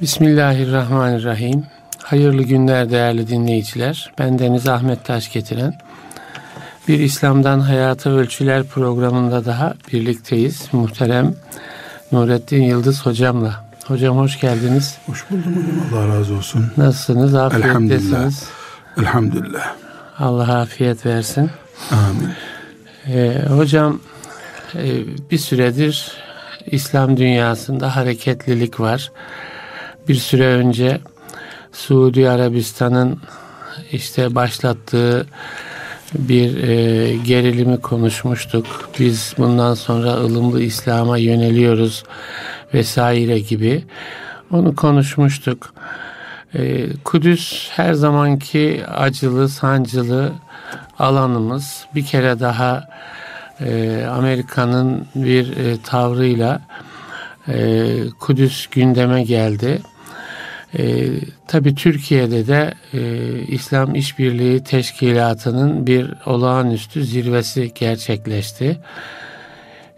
Bismillahirrahmanirrahim. Hayırlı günler değerli dinleyiciler. Ben Deniz Ahmet Taş getiren bir İslam'dan Hayata Ölçüler programında daha birlikteyiz. Muhterem Nurettin Yıldız hocamla. Hocam hoş geldiniz. Hoş buldum hocam. Allah razı olsun. Nasılsınız? Afiyettesiniz. Elhamdülillah. Allah afiyet versin. Amin. Ee, hocam e, bir süredir İslam dünyasında hareketlilik var. Bir süre önce Suudi Arabistan'ın işte başlattığı bir e, gerilimi konuşmuştuk. Biz bundan sonra ılımlı İslam'a yöneliyoruz vesaire gibi. Onu konuşmuştuk. E, Kudüs her zamanki acılı, sancılı alanımız. Bir kere daha e, Amerika'nın bir e, tavrıyla e, Kudüs gündeme geldi. E, Tabi Türkiye'de de e, İslam İşbirliği Teşkilatı'nın bir olağanüstü zirvesi gerçekleşti.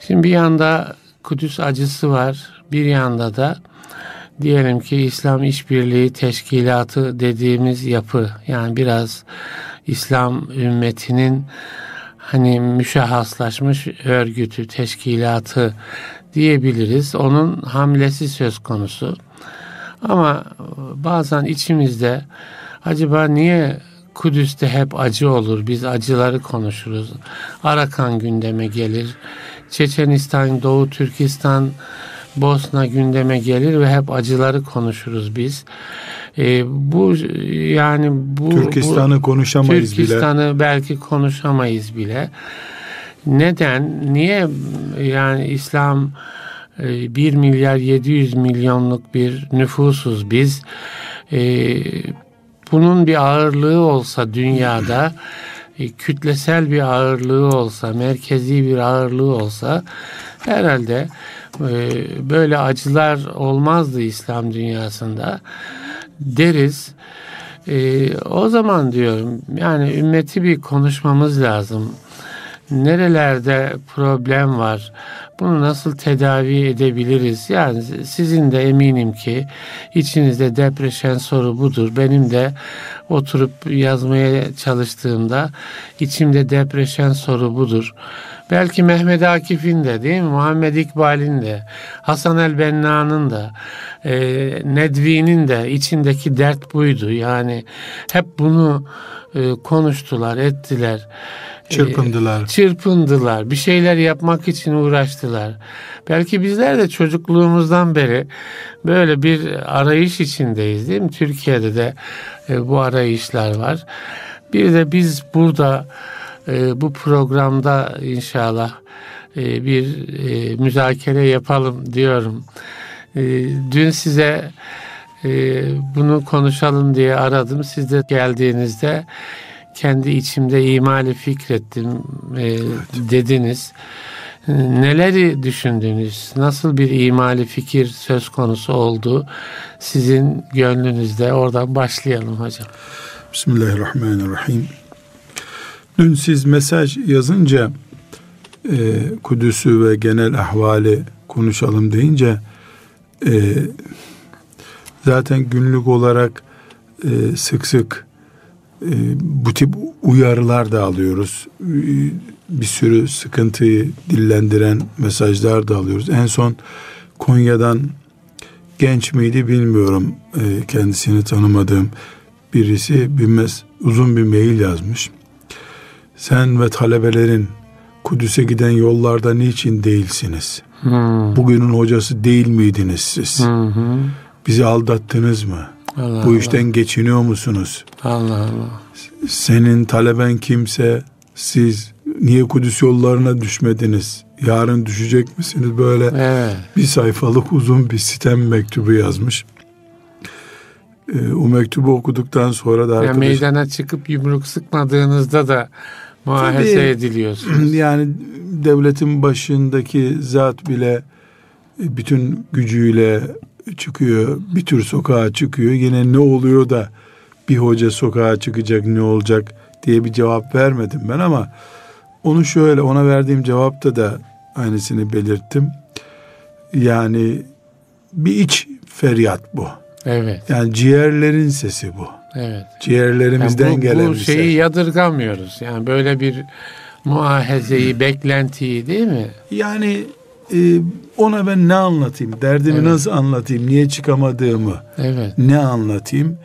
Şimdi bir yanda Kudüs acısı var, bir yanda da diyelim ki İslam İşbirliği Teşkilatı dediğimiz yapı yani biraz İslam ümmetinin hani müşahhaslaşmış örgütü, teşkilatı diyebiliriz. Onun hamlesi söz konusu. Ama bazen içimizde acaba niye Kudüs'te hep acı olur? Biz acıları konuşuruz. Arakan gündeme gelir. Çeçenistan, Doğu Türkistan, Bosna gündeme gelir ve hep acıları konuşuruz biz. E, bu yani bu Türkistan'ı konuşamayız Türkistan'ı bile. Türkistan'ı belki konuşamayız bile. Neden? Niye yani İslam 1 milyar 700 milyonluk bir nüfusuz biz. E, bunun bir ağırlığı olsa dünyada e, kütlesel bir ağırlığı olsa, merkezi bir ağırlığı olsa herhalde e, böyle acılar olmazdı İslam dünyasında deriz. E, o zaman diyorum yani ümmeti bir konuşmamız lazım. Nerelerde problem var? Bunu nasıl tedavi edebiliriz? Yani sizin de eminim ki içinizde depreşen soru budur. Benim de oturup yazmaya çalıştığımda içimde depreşen soru budur. Belki Mehmet Akif'in de değil mi? Muhammed İkbal'in de, Hasan el Benna'nın da, e, Nedvi'nin de içindeki dert buydu. Yani hep bunu e, konuştular, ettiler. Çırpındılar. E, çırpındılar. Bir şeyler yapmak için uğraştılar. Belki bizler de çocukluğumuzdan beri böyle bir arayış içindeyiz değil mi? Türkiye'de de e, bu arayışlar var. Bir de biz burada e, bu programda inşallah e, bir e, müzakere yapalım diyorum. E, dün size e, bunu konuşalım diye aradım. Siz de geldiğinizde kendi içimde imali fikrettim e, evet. dediniz. Neleri düşündünüz? Nasıl bir imali fikir söz konusu oldu sizin gönlünüzde? Oradan başlayalım hocam. Bismillahirrahmanirrahim. Dün siz mesaj yazınca e, Kudüs'ü ve genel ahvali konuşalım deyince e, zaten günlük olarak e, sık sık bu tip uyarılar da alıyoruz. Bir sürü sıkıntıyı dillendiren mesajlar da alıyoruz. En son Konya'dan genç miydi bilmiyorum e, kendisini tanımadığım birisi bir mes uzun bir mail yazmış. Sen ve talebelerin Kudüs'e giden yollarda niçin değilsiniz? Hmm. Bugünün hocası değil miydiniz siz? Hmm. Bizi aldattınız mı? Allah Bu Allah. işten geçiniyor musunuz? Allah Allah. Senin taleben kimse siz niye Kudüs yollarına düşmediniz? Yarın düşecek misiniz? Böyle evet. bir sayfalık uzun bir sitem mektubu yazmış. Ee, o mektubu okuduktan sonra da arkadaş... meydana çıkıp yumruk sıkmadığınızda da muahese Tabii, ediliyorsunuz. Yani devletin başındaki zat bile bütün gücüyle çıkıyor. Bir tür sokağa çıkıyor. Yine ne oluyor da bir hoca sokağa çıkacak ne olacak diye bir cevap vermedim ben ama onu şöyle ona verdiğim cevapta da aynısını belirttim. Yani bir iç feryat bu. Evet. Yani ciğerlerin sesi bu. Evet. Ciğerlerimizden Yani bu, gelen bu şeyi ses. yadırgamıyoruz. Yani böyle bir muahezeyi, beklentiyi değil mi? Yani e, ona ben ne anlatayım? Derdimi Evet. nasıl anlatayım? Niye çıkamadığımı Evet. ne anlatayım?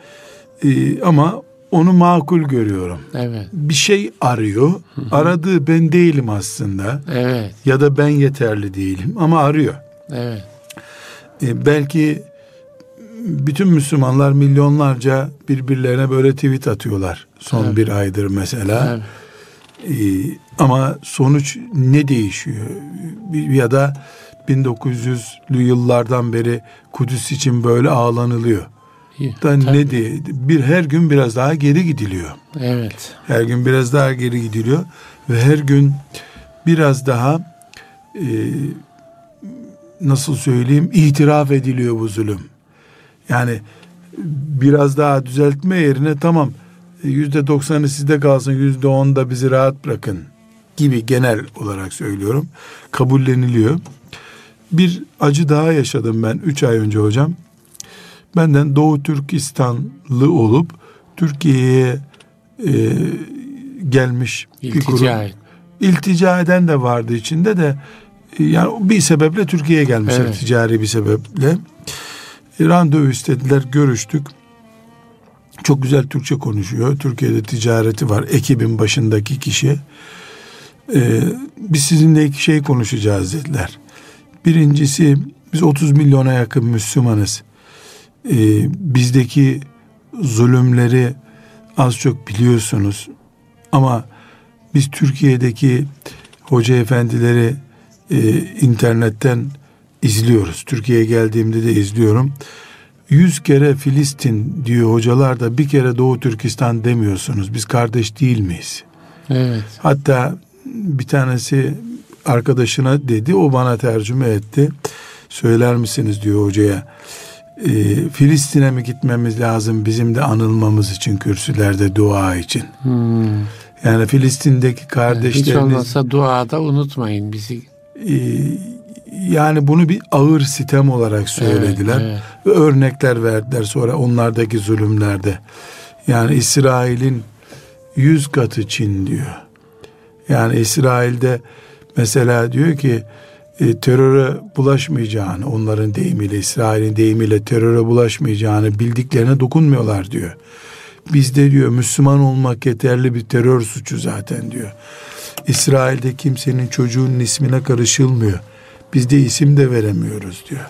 E, ama onu makul görüyorum. Evet. Bir şey arıyor. Aradığı ben değilim aslında. Evet. Ya da ben yeterli değilim ama arıyor. Evet. E, belki bütün Müslümanlar milyonlarca birbirlerine böyle tweet atıyorlar. Son Evet. bir aydır mesela. Evet. Ee, ama sonuç ne değişiyor? Ya da 1900'lü yıllardan beri Kudüs için böyle ağlanılıyor. Da Tabii. ne diye bir her gün biraz daha geri gidiliyor. Evet. Her gün biraz daha geri gidiliyor ve her gün biraz daha e, nasıl söyleyeyim itiraf ediliyor bu zulüm. Yani biraz daha düzeltme yerine tamam yüzde doksanı sizde kalsın yüzde on da bizi rahat bırakın gibi genel olarak söylüyorum kabulleniliyor. Bir acı daha yaşadım ben üç ay önce hocam. Benden Doğu Türkistanlı olup Türkiye'ye e, gelmiş bir kurum. İltica et. İltica eden de vardı içinde de e, yani bir sebeple Türkiye'ye gelmişler Evet. ticari bir sebeple. E, randevu istediler, görüştük. Çok güzel Türkçe konuşuyor. Türkiye'de ticareti var. Ekibin başındaki kişi. E, biz sizinle iki şey konuşacağız dediler. Birincisi biz 30 milyona yakın Müslümanız. E, bizdeki zulümleri az çok biliyorsunuz. Ama biz Türkiye'deki hoca efendileri e, internetten izliyoruz. Türkiye'ye geldiğimde de izliyorum. Yüz kere Filistin diyor hocalar da bir kere Doğu Türkistan demiyorsunuz. Biz kardeş değil miyiz? Evet. Hatta bir tanesi arkadaşına dedi o bana tercüme etti. Söyler misiniz diyor hocaya. E, Filistin'e mi gitmemiz lazım bizim de anılmamız için kürsülerde dua için. Hmm. Yani Filistin'deki Hiç kardeşleriniz olmazsa duada unutmayın bizi. e, yani bunu bir ağır sitem olarak söylediler Evet, ve örnekler verdiler sonra onlardaki zulümlerde. Yani İsrail'in yüz katı Çin diyor. Yani İsrail'de mesela diyor ki e, teröre bulaşmayacağını onların deyimiyle İsrail'in deyimiyle teröre bulaşmayacağını bildiklerine dokunmuyorlar diyor. Bizde diyor Müslüman olmak yeterli bir terör suçu zaten diyor. İsrail'de kimsenin çocuğunun ismine karışılmıyor. Biz de isim de veremiyoruz diyor.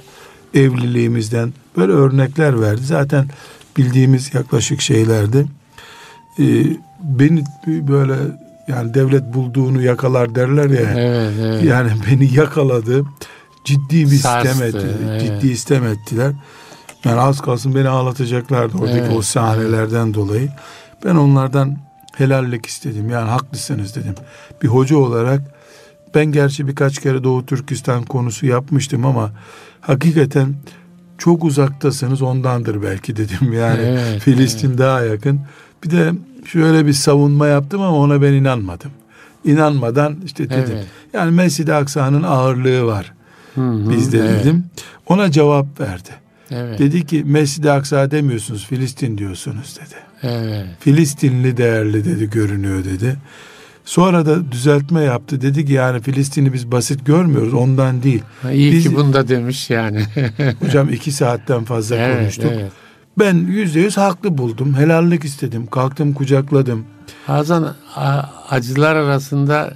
Evliliğimizden böyle örnekler verdi. Zaten bildiğimiz yaklaşık şeylerdi. Ee, beni böyle yani devlet bulduğunu yakalar derler ya. Evet, evet. Yani beni yakaladı. Ciddi bir Sarstı, istem etti. evet. Ciddi istem ettiler. Yani az kalsın beni ağlatacaklardı oradaki Evet, o sahnelerden dolayı. Ben onlardan helallik istedim. Yani haklısınız dedim. Bir hoca olarak ben gerçi birkaç kere Doğu Türkistan konusu yapmıştım ama hakikaten çok uzaktasınız ondandır belki dedim. Yani Evet, Filistin daha yakın. Bir de şöyle bir savunma yaptım ama ona ben inanmadım. İnanmadan işte dedim. Evet. Yani Mescid-i Aksa'nın ağırlığı var Hı hı, bizde evet, dedim. Ona cevap verdi. Evet. Dedi ki Mescid-i Aksa demiyorsunuz Filistin diyorsunuz dedi. Evet. Filistinli değerli dedi görünüyor dedi. Sonra da düzeltme yaptı. Dedi ki yani Filistin'i biz basit görmüyoruz ondan değil. Ha, İyi Biz- ki bunu da demiş yani. Hocam iki saatten fazla evet, konuştuk. evet. Ben yüzde yüz haklı buldum. Helallik istedim. Kalktım kucakladım. Bazen acılar arasında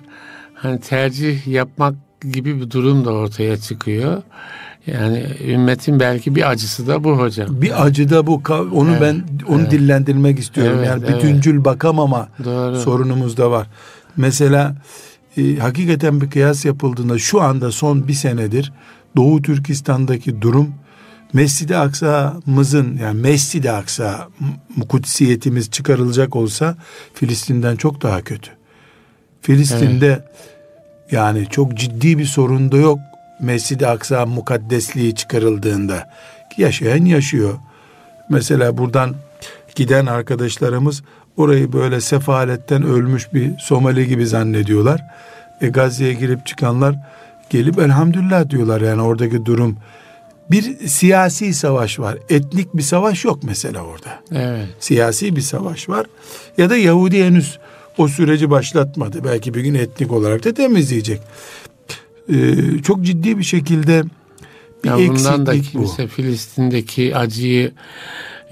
hani tercih yapmak gibi bir durum da ortaya çıkıyor. Yani ümmetin belki bir acısı da bu hocam. Bir acı da bu. Onu Evet, ben onu evet. dillendirmek istiyorum. Evet, yani evet. bütüncül bakamama Doğru. sorunumuz da var. Mesela e, hakikaten bir kıyas yapıldığında şu anda son bir senedir Doğu Türkistan'daki durum Mescid-i Aksa'mızın yani Mescid-i Aksa kutsiyetimiz çıkarılacak olsa Filistin'den çok daha kötü. Filistin'de yani çok ciddi bir sorun da yok Mescid-i Aksa mukaddesliği çıkarıldığında. Yaşayan yaşıyor. Mesela buradan giden arkadaşlarımız orayı böyle sefaletten ölmüş bir Somali gibi zannediyorlar. E, Gazze'ye girip çıkanlar gelip elhamdülillah diyorlar yani oradaki durum Bir siyasi savaş var. Etnik bir savaş yok mesela orada. Evet. Siyasi bir savaş var. Ya da Yahudi henüz o süreci başlatmadı. Belki bir gün etnik olarak da temizleyecek. Ee, çok ciddi bir şekilde bir ya bundan da eksiklik bu. kimse Filistin'deki acıyı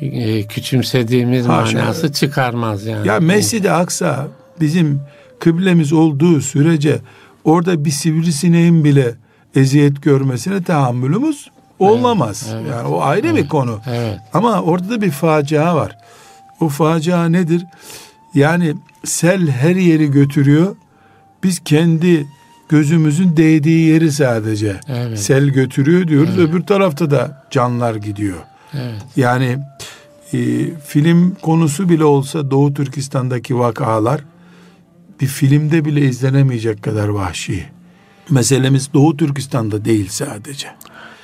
e, küçümsediğimiz Haşa. manası çıkarmaz yani. Ya Mescid-i Aksa bizim kıblemiz olduğu sürece orada bir sivrisineğin bile eziyet görmesine tahammülümüz olamaz. evet. Yani o ayrı bir konu. Evet. Ama orada da bir facia var. O facia nedir? Yani sel her yeri götürüyor. Biz kendi gözümüzün değdiği yeri sadece Evet. sel götürüyor diyoruz. Öbür tarafta da canlar gidiyor. Evet. Yani e, film konusu bile olsa Doğu Türkistan'daki vakalar bir filmde bile izlenemeyecek kadar vahşi. Meselemiz Doğu Türkistan'da değil sadece.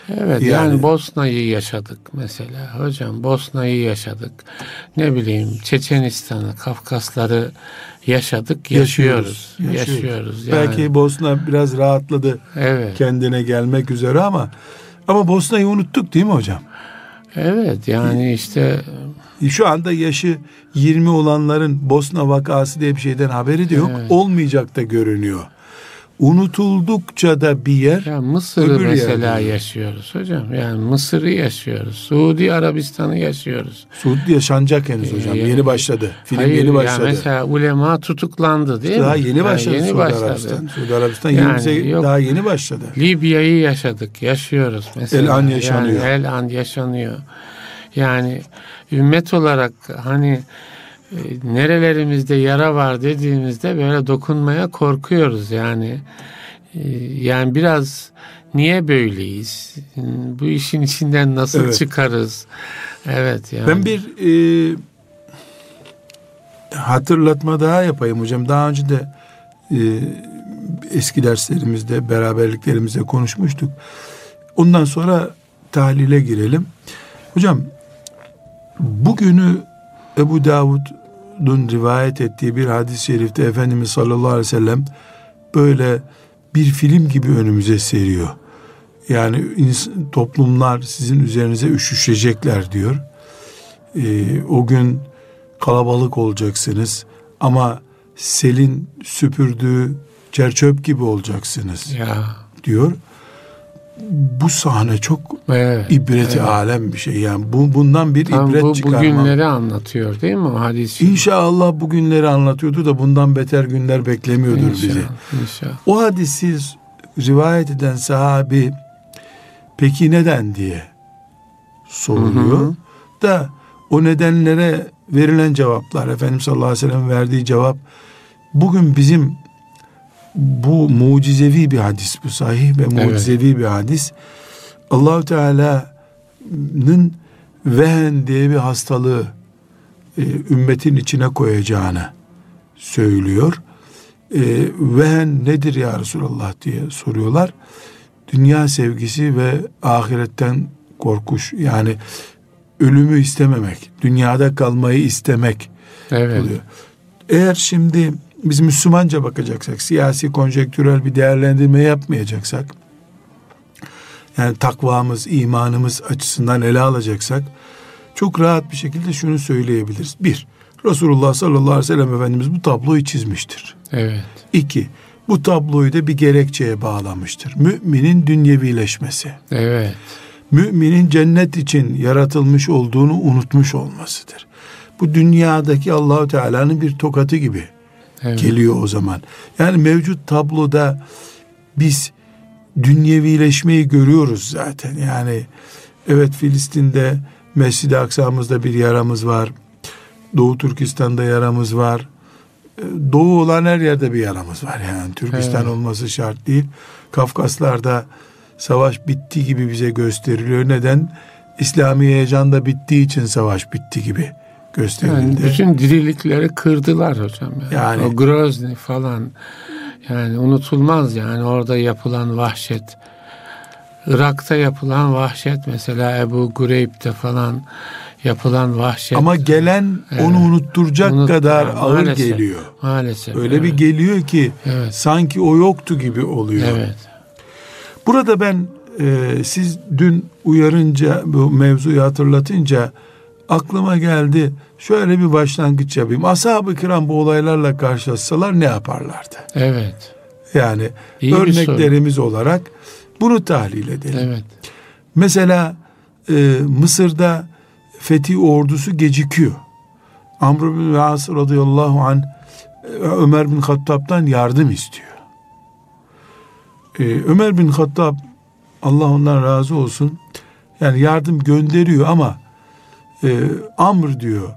Evet yani, Yani- Bosna'yı yaşadık mesela hocam Bosna'yı yaşadık ne bileyim Çeçenistan'ı Kafkasları yaşadık yaşıyoruz yaşıyoruz, yani. Belki Bosna biraz rahatladı evet kendine gelmek üzere ama ama Bosna'yı unuttuk değil mi hocam? Evet yani işte Şu anda yaşı 20 olanların Bosna vakası diye bir şeyden haberi de yok. Evet. Olmayacak da görünüyor. Unutuldukça da bir yer ya Mısır'ı mesela yerde. yaşıyoruz hocam yani Mısır'ı yaşıyoruz Suudi Arabistan'ı yaşıyoruz Suud yaşanacak henüz hocam. Ee, Yeni başladı. Film Hayır, yeni ya başladı. mesela ulema tutuklandı değil daha mi? yeni Ha, başladı yeni Suudi başladı. Arabistan. Suudi Arabistan Yani 20'se yok. daha yeni başladı. Libya'yı yaşadık, yaşıyoruz mesela. El an yaşanıyor. Yani el an yaşanıyor. Yani ümmet olarak hani nerelerimizde yara var dediğimizde böyle dokunmaya korkuyoruz yani. E, Yani biraz niye böyleyiz? Bu işin içinden nasıl Evet. çıkarız? Evet yani. Ben bir e, hatırlatma daha yapayım hocam. Daha önce de e, eski derslerimizde, beraberliklerimizde konuşmuştuk. Ondan sonra tahlile girelim. Hocam bugünü Ebu Davud'un rivayet ettiği bir hadis-i şerifte Efendimiz sallallahu aleyhi ve sellem böyle bir film gibi önümüze seriyor. Yani toplumlar sizin üzerinize üşüşecekler diyor. Ee, o gün kalabalık olacaksınız ama selin süpürdüğü çerçöp gibi olacaksınız ya diyor. Bu sahne çok evet. ibreti alem bir şey. Yani bu bundan bir Tam ibret bu çıkarmam. bugünleri anlatıyor değil mi o hadis? İnşallah bu günleri anlatıyordu da bundan beter günler beklemiyordur bizi. İnşallah, inşallah. O hadisi rivayet eden sahabi peki neden diye soruluyor. Hı hı. Da o nedenlere verilen cevaplar Efendimiz sallallahu aleyhi ve sellem verdiği cevap bugün bizim bu mucizevi bir hadis bu sahih ve mucizevi bir hadis. Allahu Teala'nın vehen diye bir hastalığı e, ümmetin içine koyacağını söylüyor. E, vehen nedir ya Resulallah diye soruyorlar. Dünya sevgisi ve ahiretten korkuş yani ölümü istememek, dünyada kalmayı istemek Evet. oluyor. Eğer şimdi biz Müslümanca bakacaksak, siyasi konjektürel bir değerlendirme yapmayacaksak, yani takvamız, imanımız açısından ele alacaksak, çok rahat bir şekilde şunu söyleyebiliriz. Bir, Resulullah sallallahu aleyhi ve sellem Efendimiz bu tabloyu çizmiştir. Evet. İki, bu tabloyu da bir gerekçeye bağlamıştır. Müminin dünyevileşmesi. Evet. Müminin cennet için yaratılmış olduğunu unutmuş olmasıdır. Bu dünyadaki Allahu Teala'nın bir tokatı gibi Evet. geliyor o zaman. Yani mevcut tabloda biz dünyevileşmeyi görüyoruz zaten. Yani evet Filistin'de Mescid-i Aksa'mızda bir yaramız var. Doğu Türkistan'da yaramız var. Ee, Doğu olan her yerde bir yaramız var yani. Türkistan Evet. olması şart değil. Kafkaslar'da savaş bitti gibi bize gösteriliyor. Neden? İslami heyecan da bittiği için savaş bitti gibi Yani gösterildi. bütün dirilikleri kırdılar hocam. Yani. Yani- O Grozny falan yani unutulmaz yani orada yapılan vahşet. Irak'ta yapılan vahşet mesela Ebu Gureyb'de falan yapılan vahşet. Ama gelen onu unutturacak Unut- kadar yani ağır maalesef. geliyor. Maalesef. Öyle evet. bir geliyor ki Evet. sanki o yoktu gibi oluyor. Evet. Burada ben e, siz dün uyarınca bu mevzuyu hatırlatınca aklıma geldi. Şöyle bir başlangıç yapayım. Ashab-ı kiram bu olaylarla karşılaşsalar ne yaparlardı? Evet. Yani İyi örneklerimiz olarak bunu tahlil edelim. Evet. Mesela e, Mısır'da Fethi ordusu gecikiyor. Amr bin As radıyallahu an e, Ömer bin Hattab'dan yardım istiyor. E, Ömer bin Hattab Allah ondan razı olsun yani yardım gönderiyor ama e, Amr diyor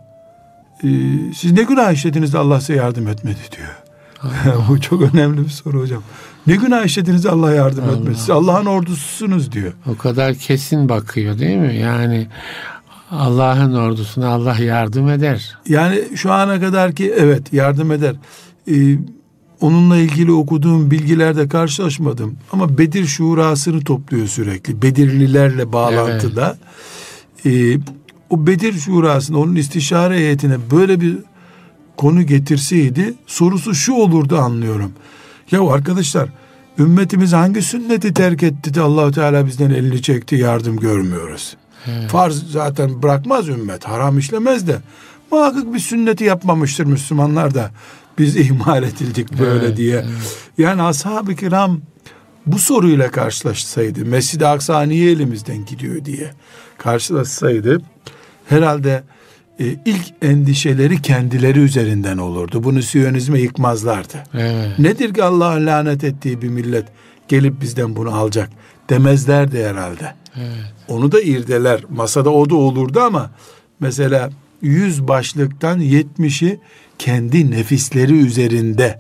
e, siz ne günah işlediniz de Allah size yardım etmedi diyor. Bu çok önemli bir soru hocam. Ne günah işlediniz Allah yardım Allah. etmedi. Siz Allah'ın ordususunuz diyor. O kadar kesin bakıyor değil mi? Yani Allah'ın ordusuna Allah yardım eder. Yani şu ana kadar ki evet yardım eder. Ee, onunla ilgili okuduğum bilgilerde karşılaşmadım. Ama Bedir şurasını topluyor sürekli. Bedirlilerle bağlantıda. Ee, o Bedir şurasında onun istişare heyetine böyle bir konu getirseydi sorusu şu olurdu anlıyorum. Ya arkadaşlar ümmetimiz hangi sünneti terk etti de Allahu Teala bizden elini çekti yardım görmüyoruz. Evet. Farz zaten bırakmaz ümmet haram işlemez de muhakkak bir sünneti yapmamıştır Müslümanlar da biz ihmal edildik böyle Evet, diye. Yani ashab-ı kiram bu soruyla karşılaşsaydı Mescid-i Aksa niye elimizden gidiyor diye karşılaşsaydı herhalde e, ilk endişeleri kendileri üzerinden olurdu. Bunu Siyonizme yıkmazlardı. Evet. Nedir ki Allah'ın lanet ettiği bir millet gelip bizden bunu alacak demezlerdi herhalde. Evet. Onu da irdeler. Masada o da olurdu ama mesela yüz başlıktan yetmişi kendi nefisleri üzerinde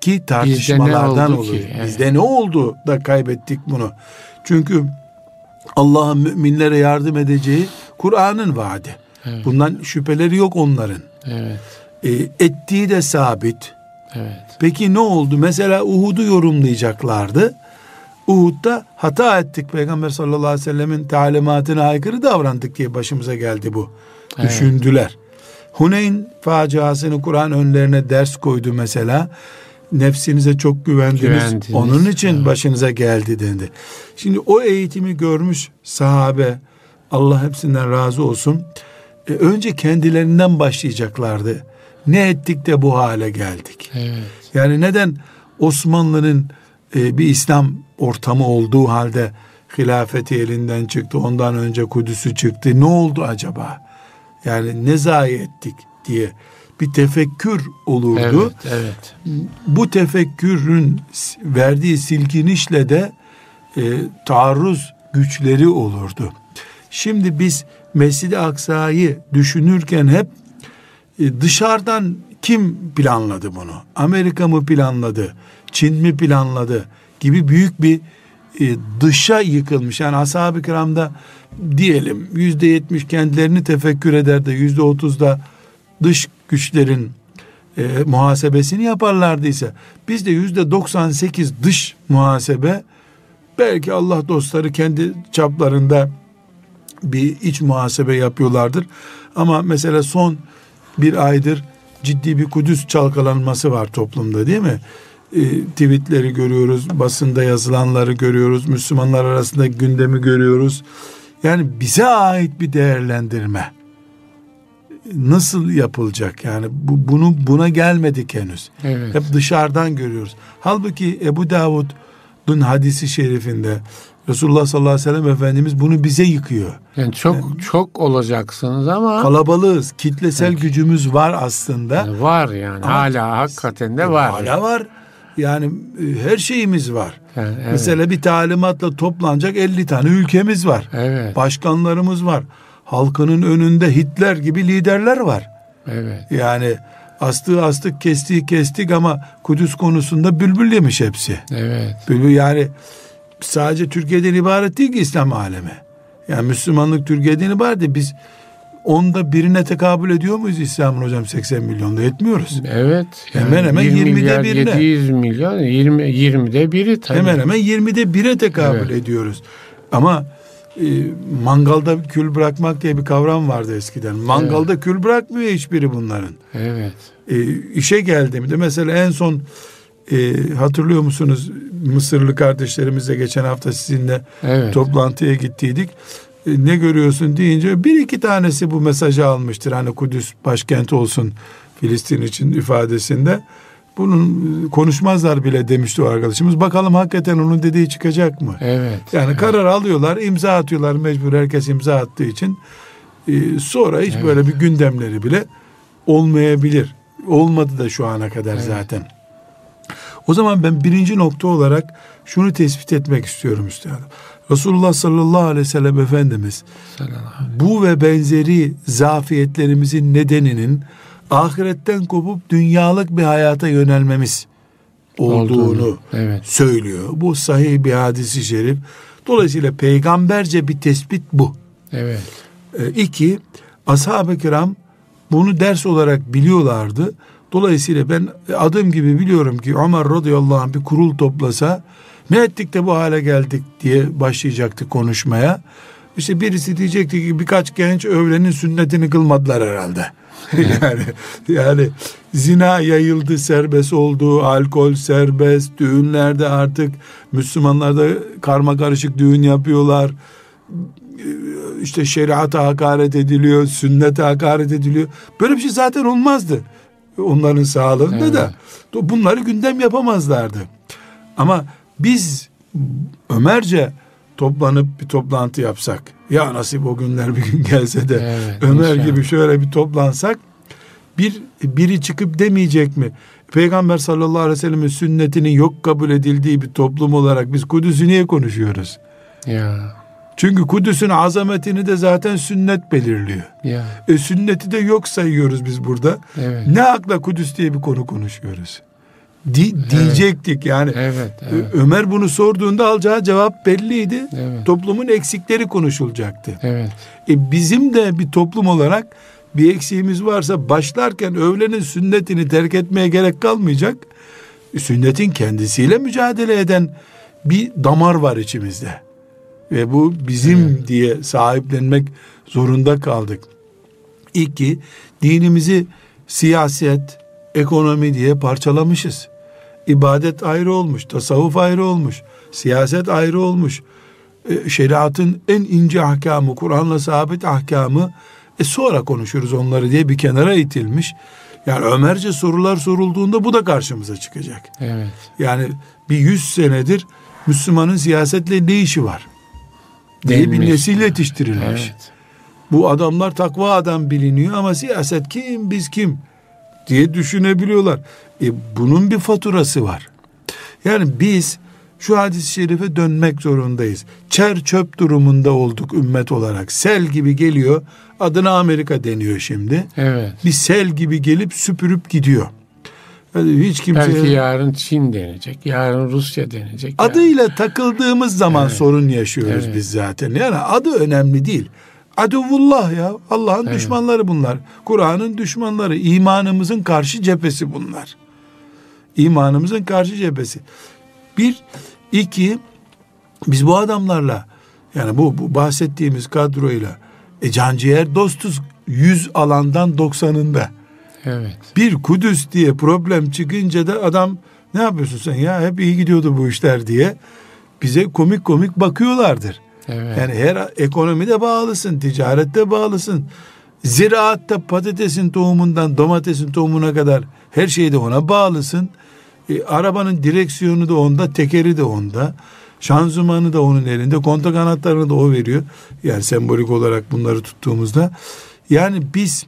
ki tartışmalardan ki? olur. Evet. Bizde ne oldu da kaybettik bunu? Çünkü Allah'ın müminlere yardım edeceği Kur'an'ın vaadi. Evet. Bundan şüpheleri yok onların. Evet. E, ettiği de sabit. Evet. Peki ne oldu? Mesela Uhud'u yorumlayacaklardı. Uhud'da hata ettik. Peygamber sallallahu aleyhi ve sellemin talimatına aykırı davrandık diye başımıza geldi bu. Evet. Düşündüler. Huneyn faciasını Kur'an önlerine ders koydu mesela. Nefsinize çok güvendiniz. Güvendiniz. Onun için Evet. başınıza geldi dendi. Şimdi o eğitimi görmüş sahabe Allah hepsinden razı olsun. E, önce kendilerinden başlayacaklardı. Ne ettik de bu hale geldik. Evet. Yani neden Osmanlı'nın e, bir İslam ortamı olduğu halde hilafeti elinden çıktı, ondan önce Kudüs'ü çıktı. Ne oldu acaba? Yani ne zayi ettik diye bir tefekkür olurdu. Evet. Evet. Bu tefekkürün verdiği silkinişle de e, taarruz güçleri olurdu. Şimdi biz Mescid-i Aksa'yı düşünürken hep e, dışarıdan kim planladı bunu? Amerika mı planladı? Çin mi planladı? Gibi büyük bir e, dışa yıkılmış. Yani ashab-ı kiramda diyelim yüzde yetmiş kendilerini tefekkür eder de yüzde otuz da dış güçlerin e, muhasebesini yaparlardıysa bizde yüzde 98 dış muhasebe belki Allah dostları kendi çaplarında bir iç muhasebe yapıyorlardır. Ama mesela son bir aydır ciddi bir Kudüs çalkalanması var toplumda değil mi? E, tweetleri görüyoruz, basında yazılanları görüyoruz, Müslümanlar arasında gündemi görüyoruz. Yani bize ait bir değerlendirme nasıl yapılacak? Yani bu, bunu buna gelmedik henüz. Evet. Hep dışarıdan görüyoruz. Halbuki Ebu Davud'un hadisi şerifinde Resulullah sallallahu aleyhi ve sellem Efendimiz bunu bize yıkıyor. Yani çok çok olacaksınız ama Kalabalığız, kitlesel gücümüz var aslında. yani var yani. Ama- hala hakikaten de var. Hala var. Yani e, her şeyimiz var. Yani, evet. Mesela bir talimatla toplanacak 50 tane ülkemiz var. Evet. Başkanlarımız var. Halkının önünde Hitler gibi liderler var. Evet. Yani astığı astık, kestiği kestik ama Kudüs konusunda bülbül yemiş hepsi. Evet. Bülbül yani sadece Türkiye'den ibaret değil ki İslam alemi. Yani Müslümanlık Türkiye'den ibaret değil. Biz onda birine tekabül ediyor muyuz İslam'ın hocam 80 milyonda etmiyoruz. Evet. Hemen hemen 1 20'de milyar birine. 700 milyon 20 20'de biri tabii. Hemen hemen 20'de bire tekabül Evet. ediyoruz. Ama e, mangalda kül bırakmak diye bir kavram vardı eskiden. Mangalda kül bırakmıyor hiçbiri bunların. Evet. e, işe geldiğimde mesela en son e, hatırlıyor musunuz Mısırlı kardeşlerimizle geçen hafta sizinle Evet. toplantıya gittiydik. E, Ne görüyorsun deyince bir iki tanesi bu mesajı almıştır. Hani Kudüs başkent olsun Filistin için ifadesinde. Bunun e, konuşmazlar bile demişti o arkadaşımız. Bakalım hakikaten onun dediği çıkacak mı? Evet. Yani evet. karar alıyorlar, imza atıyorlar mecbur herkes imza attığı için. Ee, sonra hiç Evet. böyle bir gündemleri bile olmayabilir. Olmadı da şu ana kadar Evet. zaten. O zaman ben birinci nokta olarak şunu tespit etmek istiyorum üstadım. Resulullah sallallahu aleyhi ve sellem Efendimiz bu ve benzeri zafiyetlerimizin nedeninin ahiretten kopup dünyalık bir hayata yönelmemiz olduğunu Evet. söylüyor. Bu sahih bir hadisi şerif. Dolayısıyla peygamberce bir tespit bu. Evet. E, iki, ashab-ı kiram bunu ders olarak biliyorlardı. Dolayısıyla ben adım gibi biliyorum ki Ömer radıyallahu anh bir kurul toplasa ne ettik de bu hale geldik diye başlayacaktı konuşmaya. İşte birisi diyecekti ki birkaç genç öğlenin sünnetini kılmadılar herhalde. yani yani zina yayıldı, serbest oldu, alkol serbest, düğünlerde artık Müslümanlar da karma karışık düğün yapıyorlar işte şeriata hakaret ediliyor, sünnete hakaret ediliyor. Böyle bir şey zaten olmazdı. Onların sağlığında Evet. da bunları gündem yapamazlardı. Ama biz Ömerce toplanıp bir toplantı yapsak, ya nasip o günler bir gün gelse de Evet, Ömer inşallah. gibi şöyle bir toplansak bir biri çıkıp demeyecek mi? Peygamber sallallahu aleyhi ve sellem'in sünnetinin yok kabul edildiği bir toplum olarak biz Kudüs'ü niye konuşuyoruz? Ya. Çünkü Kudüs'ün azametini de zaten sünnet belirliyor. Ya. E sünneti de yok sayıyoruz biz burada. Evet. Ne akla Kudüs diye bir konu konuşuyoruz. Di- Diyecektik yani. Evet. Evet. Ömer bunu sorduğunda alacağı cevap belliydi. Evet. Toplumun eksikleri konuşulacaktı. Evet. E bizim de bir toplum olarak bir eksiğimiz varsa başlarken öğlenin sünnetini terk etmeye gerek kalmayacak. E, Sünnetin kendisiyle mücadele eden bir damar var içimizde. Ve bu bizim diye sahiplenmek zorunda kaldık. İki, dinimizi siyaset, ekonomi diye parçalamışız. İbadet ayrı olmuş, tasavvuf ayrı olmuş, siyaset ayrı olmuş. E, şeriatın en ince ahkamı, Kur'an'la sabit ahkamı e sonra konuşuruz onları diye bir kenara itilmiş. Yani Ömerce sorular sorulduğunda bu da karşımıza çıkacak. Evet. Yani bir yüz senedir Müslümanın siyasetle ne işi var? Diye bir nesil yetiştirilmiş. Evet. Bu adamlar takva adam biliniyor ama siyaset kim biz kim diye düşünebiliyorlar. E bunun bir faturası var. Yani biz şu hadis-i şerife dönmek zorundayız. Çer çöp durumunda olduk ümmet olarak. Sel gibi geliyor. Adına Amerika deniyor şimdi. Evet. Bir sel gibi gelip süpürüp gidiyor. Yani hiç kimse Belki yarın Çin denecek, yarın Rusya denecek. adıyla takıldığımız zaman Evet. sorun yaşıyoruz Evet. biz zaten. Yani adı önemli değil. Aduvullah ya. Allah'ın Evet. düşmanları bunlar. Kur'an'ın düşmanları. imanımızın karşı cephesi bunlar. İmanımızın karşı cephesi. Bir, iki, biz bu adamlarla yani bu, bu bahsettiğimiz kadroyla e, canciğer dostuz. Yüz alandan 90'ında. Evet. Bir Kudüs diye problem çıkınca da adam ne yapıyorsun sen ya hep iyi gidiyordu bu işler diye bize komik komik bakıyorlardır. Evet. Yani her ekonomide bağlısın, ticarette bağlısın. Ziraatta patatesin tohumundan domatesin tohumuna kadar her şeyde ona bağlısın. E, arabanın direksiyonu da onda, tekeri de onda. Şanzımanı da onun elinde, kontak anahtarını da o veriyor. Yani sembolik olarak bunları tuttuğumuzda. Yani biz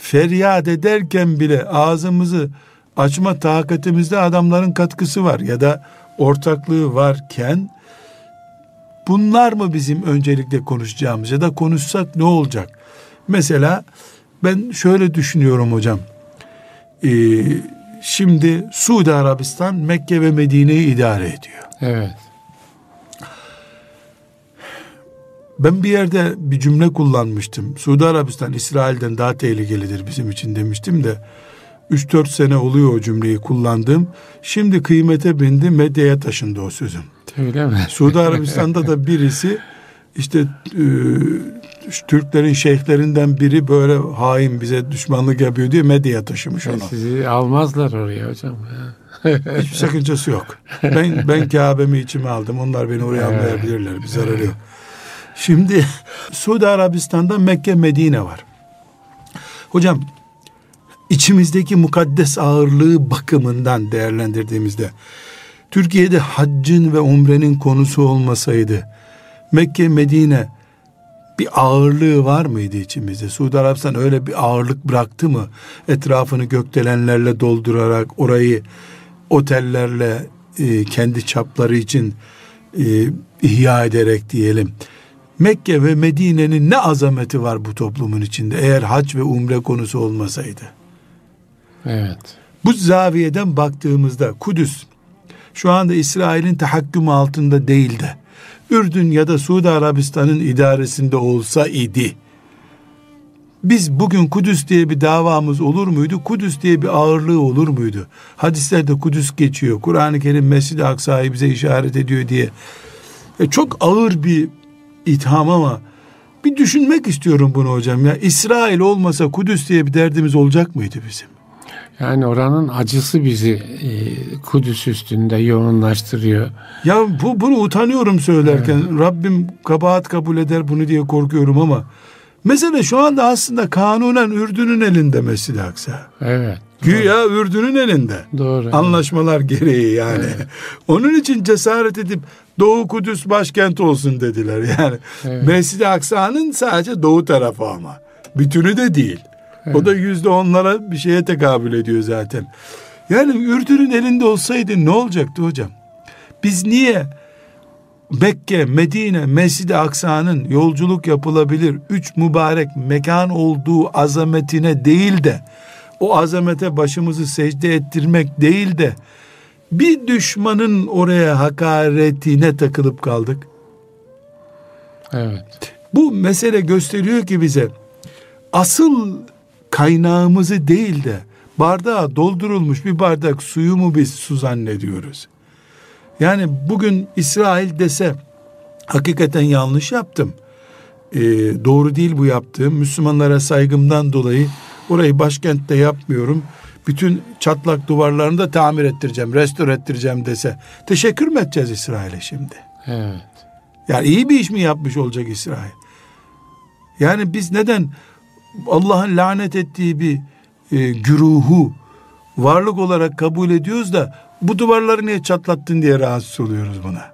feryat ederken bile ağzımızı açma takatimizde adamların katkısı var ya da ortaklığı varken bunlar mı bizim öncelikle konuşacağımız ya da konuşsak ne olacak? Mesela ben şöyle düşünüyorum hocam. Ee, şimdi Suudi Arabistan Mekke ve Medine'yi idare ediyor. Evet. Ben bir yerde bir cümle kullanmıştım. Suudi Arabistan İsrail'den daha tehlikelidir bizim için demiştim de 3-4 sene oluyor o cümleyi kullandığım. Şimdi kıymete bindi medyaya taşındı o sözüm. Öyle mi? Suudi Arabistan'da da birisi işte e, Türklerin şeyhlerinden biri böyle hain bize düşmanlık yapıyor diye medyaya taşımış onu. Sizi almazlar oraya hocam. Hiçbir sakıncası yok. Ben ben Kabe'mi içime aldım. Onlar beni oraya almayabilirler. Bir zararı yok. Şimdi Suudi Arabistan'da Mekke Medine var. Hocam içimizdeki mukaddes ağırlığı bakımından değerlendirdiğimizde Türkiye'de haccın ve umrenin konusu olmasaydı Mekke Medine bir ağırlığı var mıydı içimizde? Suudi Arabistan öyle bir ağırlık bıraktı mı? Etrafını gökdelenlerle doldurarak orayı otellerle e, kendi çapları için e, ihya ederek diyelim. Mekke ve Medine'nin ne azameti var bu toplumun içinde eğer hac ve umre konusu olmasaydı? Evet. Bu zaviyeden baktığımızda Kudüs şu anda İsrail'in tahakkümü altında değil de Ürdün ya da Suudi Arabistan'ın idaresinde olsa idi. Biz bugün Kudüs diye bir davamız olur muydu? Kudüs diye bir ağırlığı olur muydu? Hadislerde Kudüs geçiyor. Kur'an-ı Kerim Mescid-i Aksa'yı bize işaret ediyor diye. E çok ağır bir itham ama bir düşünmek istiyorum bunu hocam ya. İsrail olmasa Kudüs diye bir derdimiz olacak mıydı bizim? Yani oranın acısı bizi e, Kudüs üstünde yoğunlaştırıyor. Ya bu bunu utanıyorum söylerken. Evet. Rabbim kabahat kabul eder bunu diye korkuyorum ama mesele şu anda aslında kanunen Ürdün'ün elinde Mescid-i Aksa. Evet. Güya Ürdün'ün elinde. Doğru. Anlaşmalar evet. gereği yani. Evet. Onun için cesaret edip Doğu Kudüs başkent olsun dediler yani. Evet. Mescid-i Aksa'nın sadece doğu tarafı ama. Bütünü de değil. Evet. O da yüzde onlara bir şeye tekabül ediyor zaten. Yani Ürdün'ün elinde olsaydı ne olacaktı hocam? Biz niye Mekke, Medine, Mescid-i Aksa'nın yolculuk yapılabilir üç mübarek mekan olduğu azametine değil de o azamete başımızı secde ettirmek değil de bir düşmanın oraya hakaretine takılıp kaldık. Evet. Bu mesele gösteriyor ki bize asıl kaynağımızı değil de bardağa doldurulmuş bir bardak suyu mu biz su zannediyoruz? Yani bugün İsrail dese hakikaten yanlış yaptım. Ee, doğru değil bu yaptığım. Müslümanlara saygımdan dolayı orayı başkentte yapmıyorum. Bütün çatlak duvarlarını da tamir ettireceğim, restore ettireceğim dese. Teşekkür mü edeceğiz İsrail'e şimdi? Evet. Yani iyi bir iş mi yapmış olacak İsrail? Yani biz neden Allah'ın lanet ettiği bir e, güruhu varlık olarak kabul ediyoruz da bu duvarları niye çatlattın diye rahatsız oluyoruz buna.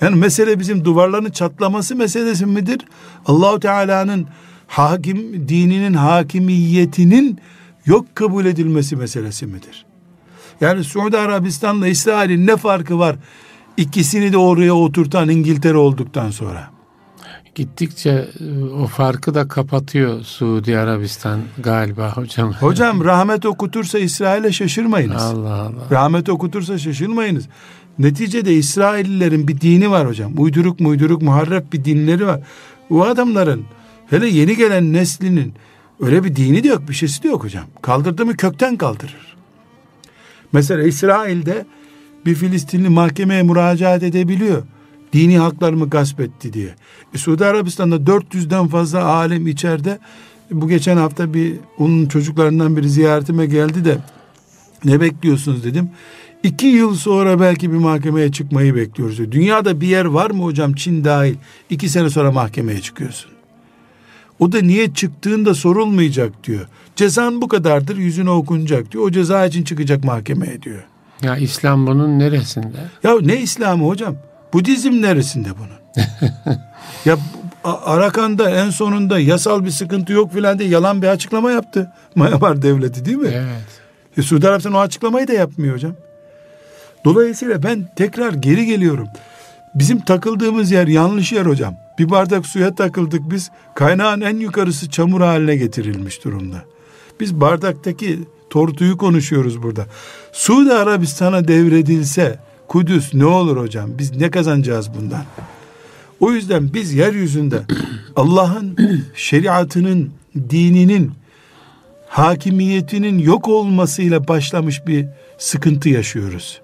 Yani mesele bizim duvarların çatlaması meselesi midir? Allahu Teala'nın hakim dininin hakimiyetinin yok kabul edilmesi meselesi midir? Yani Suudi Arabistan'la İsrail'in ne farkı var? İkisini de oraya oturtan İngiltere olduktan sonra gittikçe e, o farkı da kapatıyor Suudi Arabistan galiba hocam. Hocam rahmet okutursa İsrail'e şaşırmayınız. Allah Allah. Rahmet okutursa şaşırmayınız. Neticede İsraillilerin bir dini var hocam. Uyduruk muyduruk muharref bir dinleri var. O adamların hele yeni gelen neslinin öyle bir dini de yok bir şeysi de yok hocam. Kaldırdı mı kökten kaldırır. Mesela İsrail'de bir Filistinli mahkemeye müracaat edebiliyor dini haklarımı gasp etti diye. E, Suudi Arabistan'da 400'den fazla alim içeride. Bu geçen hafta bir onun çocuklarından biri ziyaretime geldi de ne bekliyorsunuz dedim. İki yıl sonra belki bir mahkemeye çıkmayı bekliyoruz. Diyor. Dünyada bir yer var mı hocam Çin dahil? İki sene sonra mahkemeye çıkıyorsun. O da niye çıktığında sorulmayacak diyor. Cezan bu kadardır yüzüne okunacak diyor. O ceza için çıkacak mahkemeye diyor. Ya İslam bunun neresinde? Ya ne İslam'ı hocam? Budizm neresinde bunun? ya Arakan'da en sonunda yasal bir sıkıntı yok filan diye yalan bir açıklama yaptı. Myanmar devleti değil mi? Evet. E, Suudi Arabistan o açıklamayı da yapmıyor hocam. Dolayısıyla ben tekrar geri geliyorum. Bizim takıldığımız yer yanlış yer hocam. Bir bardak suya takıldık biz. Kaynağın en yukarısı çamur haline getirilmiş durumda. Biz bardaktaki tortuyu konuşuyoruz burada. Suudi Arabistan'a devredilse Kudüs ne olur hocam? Biz ne kazanacağız bundan? O yüzden biz yeryüzünde Allah'ın şeriatının, dininin, hakimiyetinin yok olmasıyla başlamış bir sıkıntı yaşıyoruz.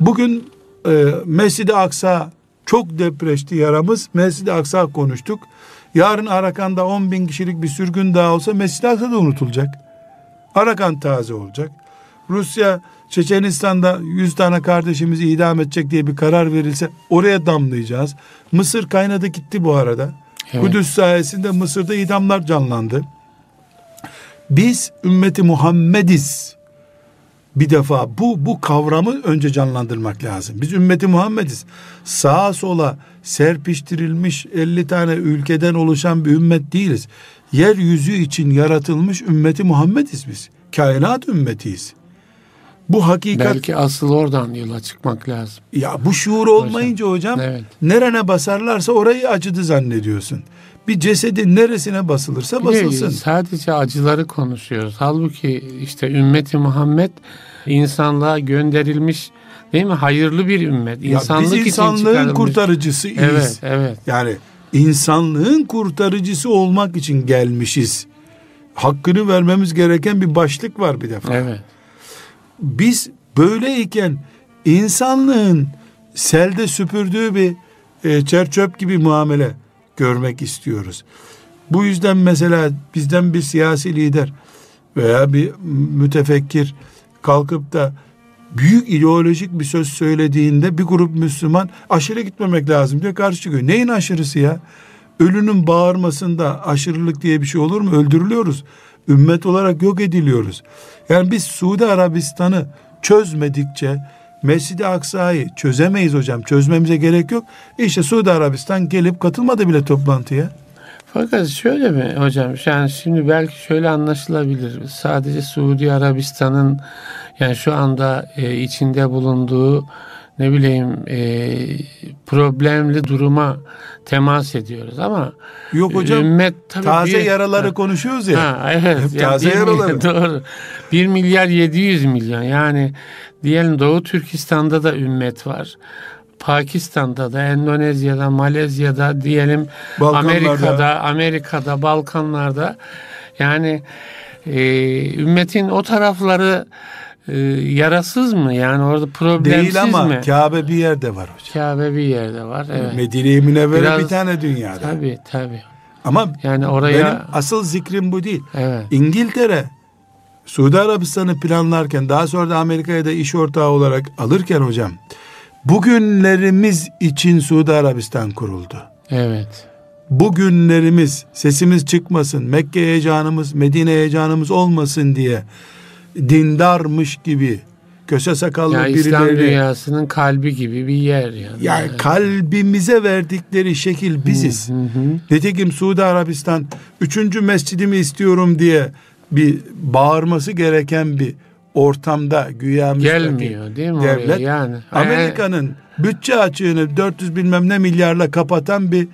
Bugün e, Mescid-i Aksa çok depreşti yaramız. Mescid-i Aksa konuştuk. Yarın Arakan'da 10 bin kişilik bir sürgün daha olsa Mescid-i Aksa da unutulacak. Arakan taze olacak. Rusya Çeçenistan'da 100 tane kardeşimizi idam edecek diye bir karar verilse oraya damlayacağız. Mısır kaynadı gitti bu arada. Evet. Kudüs sayesinde Mısır'da idamlar canlandı. Biz ümmeti Muhammediz. Bir defa bu bu kavramı önce canlandırmak lazım. Biz ümmeti Muhammediz. Sağa sola serpiştirilmiş 50 tane ülkeden oluşan bir ümmet değiliz. Yeryüzü için yaratılmış ümmeti Muhammediz biz. Kainat ümmetiyiz. Bu hakikat... Belki asıl oradan yola çıkmak lazım. Ya bu şuur olmayınca hocam, evet. nerene basarlarsa orayı acıdı zannediyorsun. Bir cesedin neresine basılırsa basılsın. sadece acıları konuşuyoruz. Halbuki işte ümmeti Muhammed insanlığa gönderilmiş değil mi? Hayırlı bir ümmet. İnsanlık ya biz insanlığın kurtarıcısıyız. Evet, evet. Yani insanlığın kurtarıcısı olmak için gelmişiz. Hakkını vermemiz gereken bir başlık var bir defa. Evet. Biz böyleyken insanlığın selde süpürdüğü bir e, çerçöp gibi muamele görmek istiyoruz. Bu yüzden mesela bizden bir siyasi lider veya bir mütefekkir kalkıp da büyük ideolojik bir söz söylediğinde bir grup Müslüman aşırı gitmemek lazım diye karşı çıkıyor. Neyin aşırısı ya? Ölünün bağırmasında aşırılık diye bir şey olur mu? Öldürülüyoruz. Ümmet olarak yok ediliyoruz. Yani biz Suudi Arabistan'ı çözmedikçe Mescid-i Aksa'yı çözemeyiz hocam. Çözmemize gerek yok. İşte Suudi Arabistan gelip katılmadı bile toplantıya. Fakat şöyle mi hocam? Yani şimdi belki şöyle anlaşılabilir. Sadece Suudi Arabistan'ın yani şu anda e, içinde bulunduğu ne bileyim e, problemli duruma temas ediyoruz ama yok hocam ümmet tabii taze bir, yaraları ha, konuşuyoruz ya. Ha, evet. yani taze yaraları. Doğru. 1 milyar 700 milyon yani diyelim Doğu Türkistan'da da ümmet var. Pakistan'da da, Endonezya'da, Malezya'da diyelim Amerika'da, Amerika'da, Balkanlar'da yani e, ümmetin o tarafları e, yarasız mı? Yani orada problemsiz Değil ama mi? Kabe bir yerde var hocam. Kabe bir yerde var. Evet. Medine-i Münevvere Biraz, bir tane dünyada. Tabii tabii. Ama yani oraya benim asıl zikrim bu değil. Evet. İngiltere Suudi Arabistan'ı planlarken daha sonra da Amerika'ya da iş ortağı olarak alırken hocam bugünlerimiz için Suudi Arabistan kuruldu. Evet. Bugünlerimiz sesimiz çıkmasın, Mekke heyecanımız, Medine heyecanımız olmasın diye dindarmış gibi köse sakallı yani birileri. İslam dünyasının kalbi gibi bir yer yani. Yani evet. kalbimize verdikleri şekil biziz. Hı hı. Nitekim Suudi Arabistan üçüncü mescidimi istiyorum diye bir bağırması gereken bir ortamda güya gelmiyor değil mi devlet oraya yani Amerika'nın bütçe açığını 400 bilmem ne milyarla kapatan bir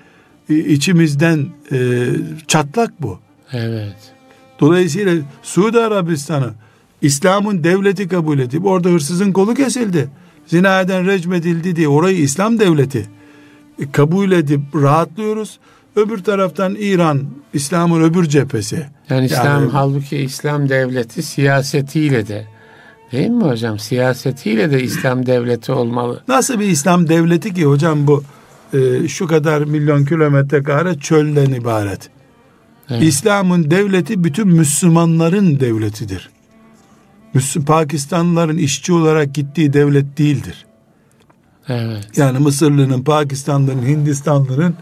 e, içimizden e, çatlak bu. Evet. Dolayısıyla Suudi Arabistan'ı İslam'ın devleti kabul edip orada hırsızın kolu kesildi. Zina eden recmedildi diye orayı İslam devleti e, kabul edip rahatlıyoruz. Öbür taraftan İran, İslam'ın öbür cephesi. Yani İslam yani, halbuki İslam devleti siyasetiyle de değil mi hocam? Siyasetiyle de İslam devleti olmalı. Nasıl bir İslam devleti ki hocam bu e, şu kadar milyon kilometre kare çölden ibaret. Evet. İslam'ın devleti bütün Müslümanların devletidir. Müslüm Pakistanlıların işçi olarak gittiği devlet değildir. Evet. Yani Mısırlı'nın, Pakistanlı'nın, Hindistanlı'nın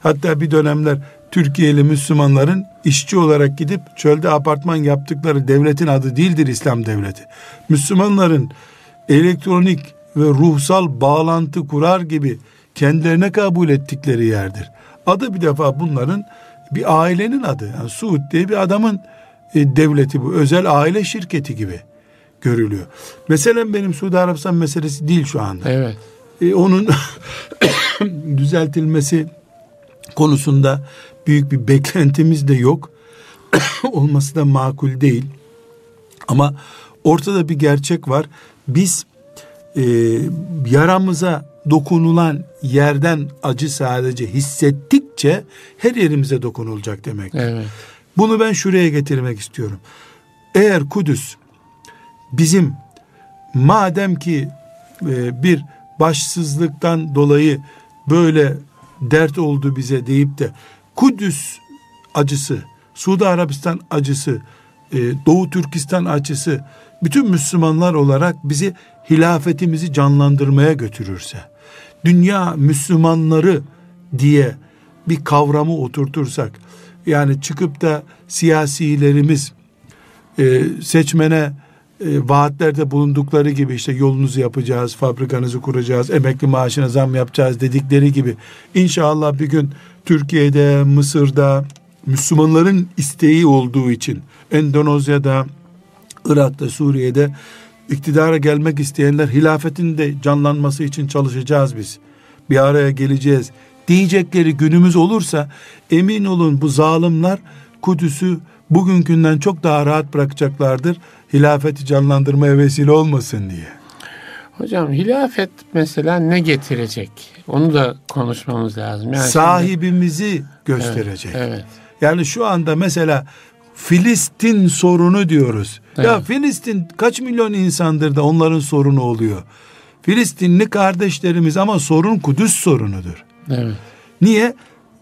hatta bir dönemler Türkiye'li Müslümanların işçi olarak gidip çölde apartman yaptıkları devletin adı değildir İslam devleti. Müslümanların elektronik ve ruhsal bağlantı kurar gibi kendilerine kabul ettikleri yerdir. Adı bir defa bunların bir ailenin adı. Yani Suud diye bir adamın e, devleti bu. Özel aile şirketi gibi görülüyor. Mesela benim Suudi Arabistan meselesi değil şu anda. Evet. E, onun düzeltilmesi konusunda büyük bir beklentimiz de yok. Olması da makul değil. Ama ortada bir gerçek var. Biz e, yaramıza dokunulan yerden acı sadece hissettikçe her yerimize dokunulacak demek. Evet. Bunu ben şuraya getirmek istiyorum. Eğer Kudüs bizim madem ki e, bir başsızlıktan dolayı böyle dert oldu bize deyip de Kudüs acısı, Suudi Arabistan acısı e, Doğu Türkistan açısı bütün Müslümanlar olarak bizi hilafetimizi canlandırmaya götürürse, dünya Müslümanları diye bir kavramı oturtursak, yani çıkıp da siyasilerimiz e, seçmene e, vaatlerde bulundukları gibi işte yolunuzu yapacağız, fabrikanızı kuracağız, emekli maaşına zam yapacağız dedikleri gibi inşallah bir gün Türkiye'de, Mısır'da Müslümanların isteği olduğu için Endonezya'da, Irak'ta, Suriye'de iktidara gelmek isteyenler hilafetin de canlanması için çalışacağız biz. Bir araya geleceğiz diyecekleri günümüz olursa emin olun bu zalimler Kudüs'ü bugünkünden çok daha rahat bırakacaklardır. Hilafeti canlandırmaya vesile olmasın diye. Hocam hilafet mesela ne getirecek? Onu da konuşmamız lazım. Yani Sahibimizi şimdi, gösterecek. Evet, evet. Yani şu anda mesela Filistin sorunu diyoruz. Evet. Ya Filistin kaç milyon insandır da onların sorunu oluyor. Filistinli kardeşlerimiz ama sorun Kudüs sorunudur. Evet. Niye?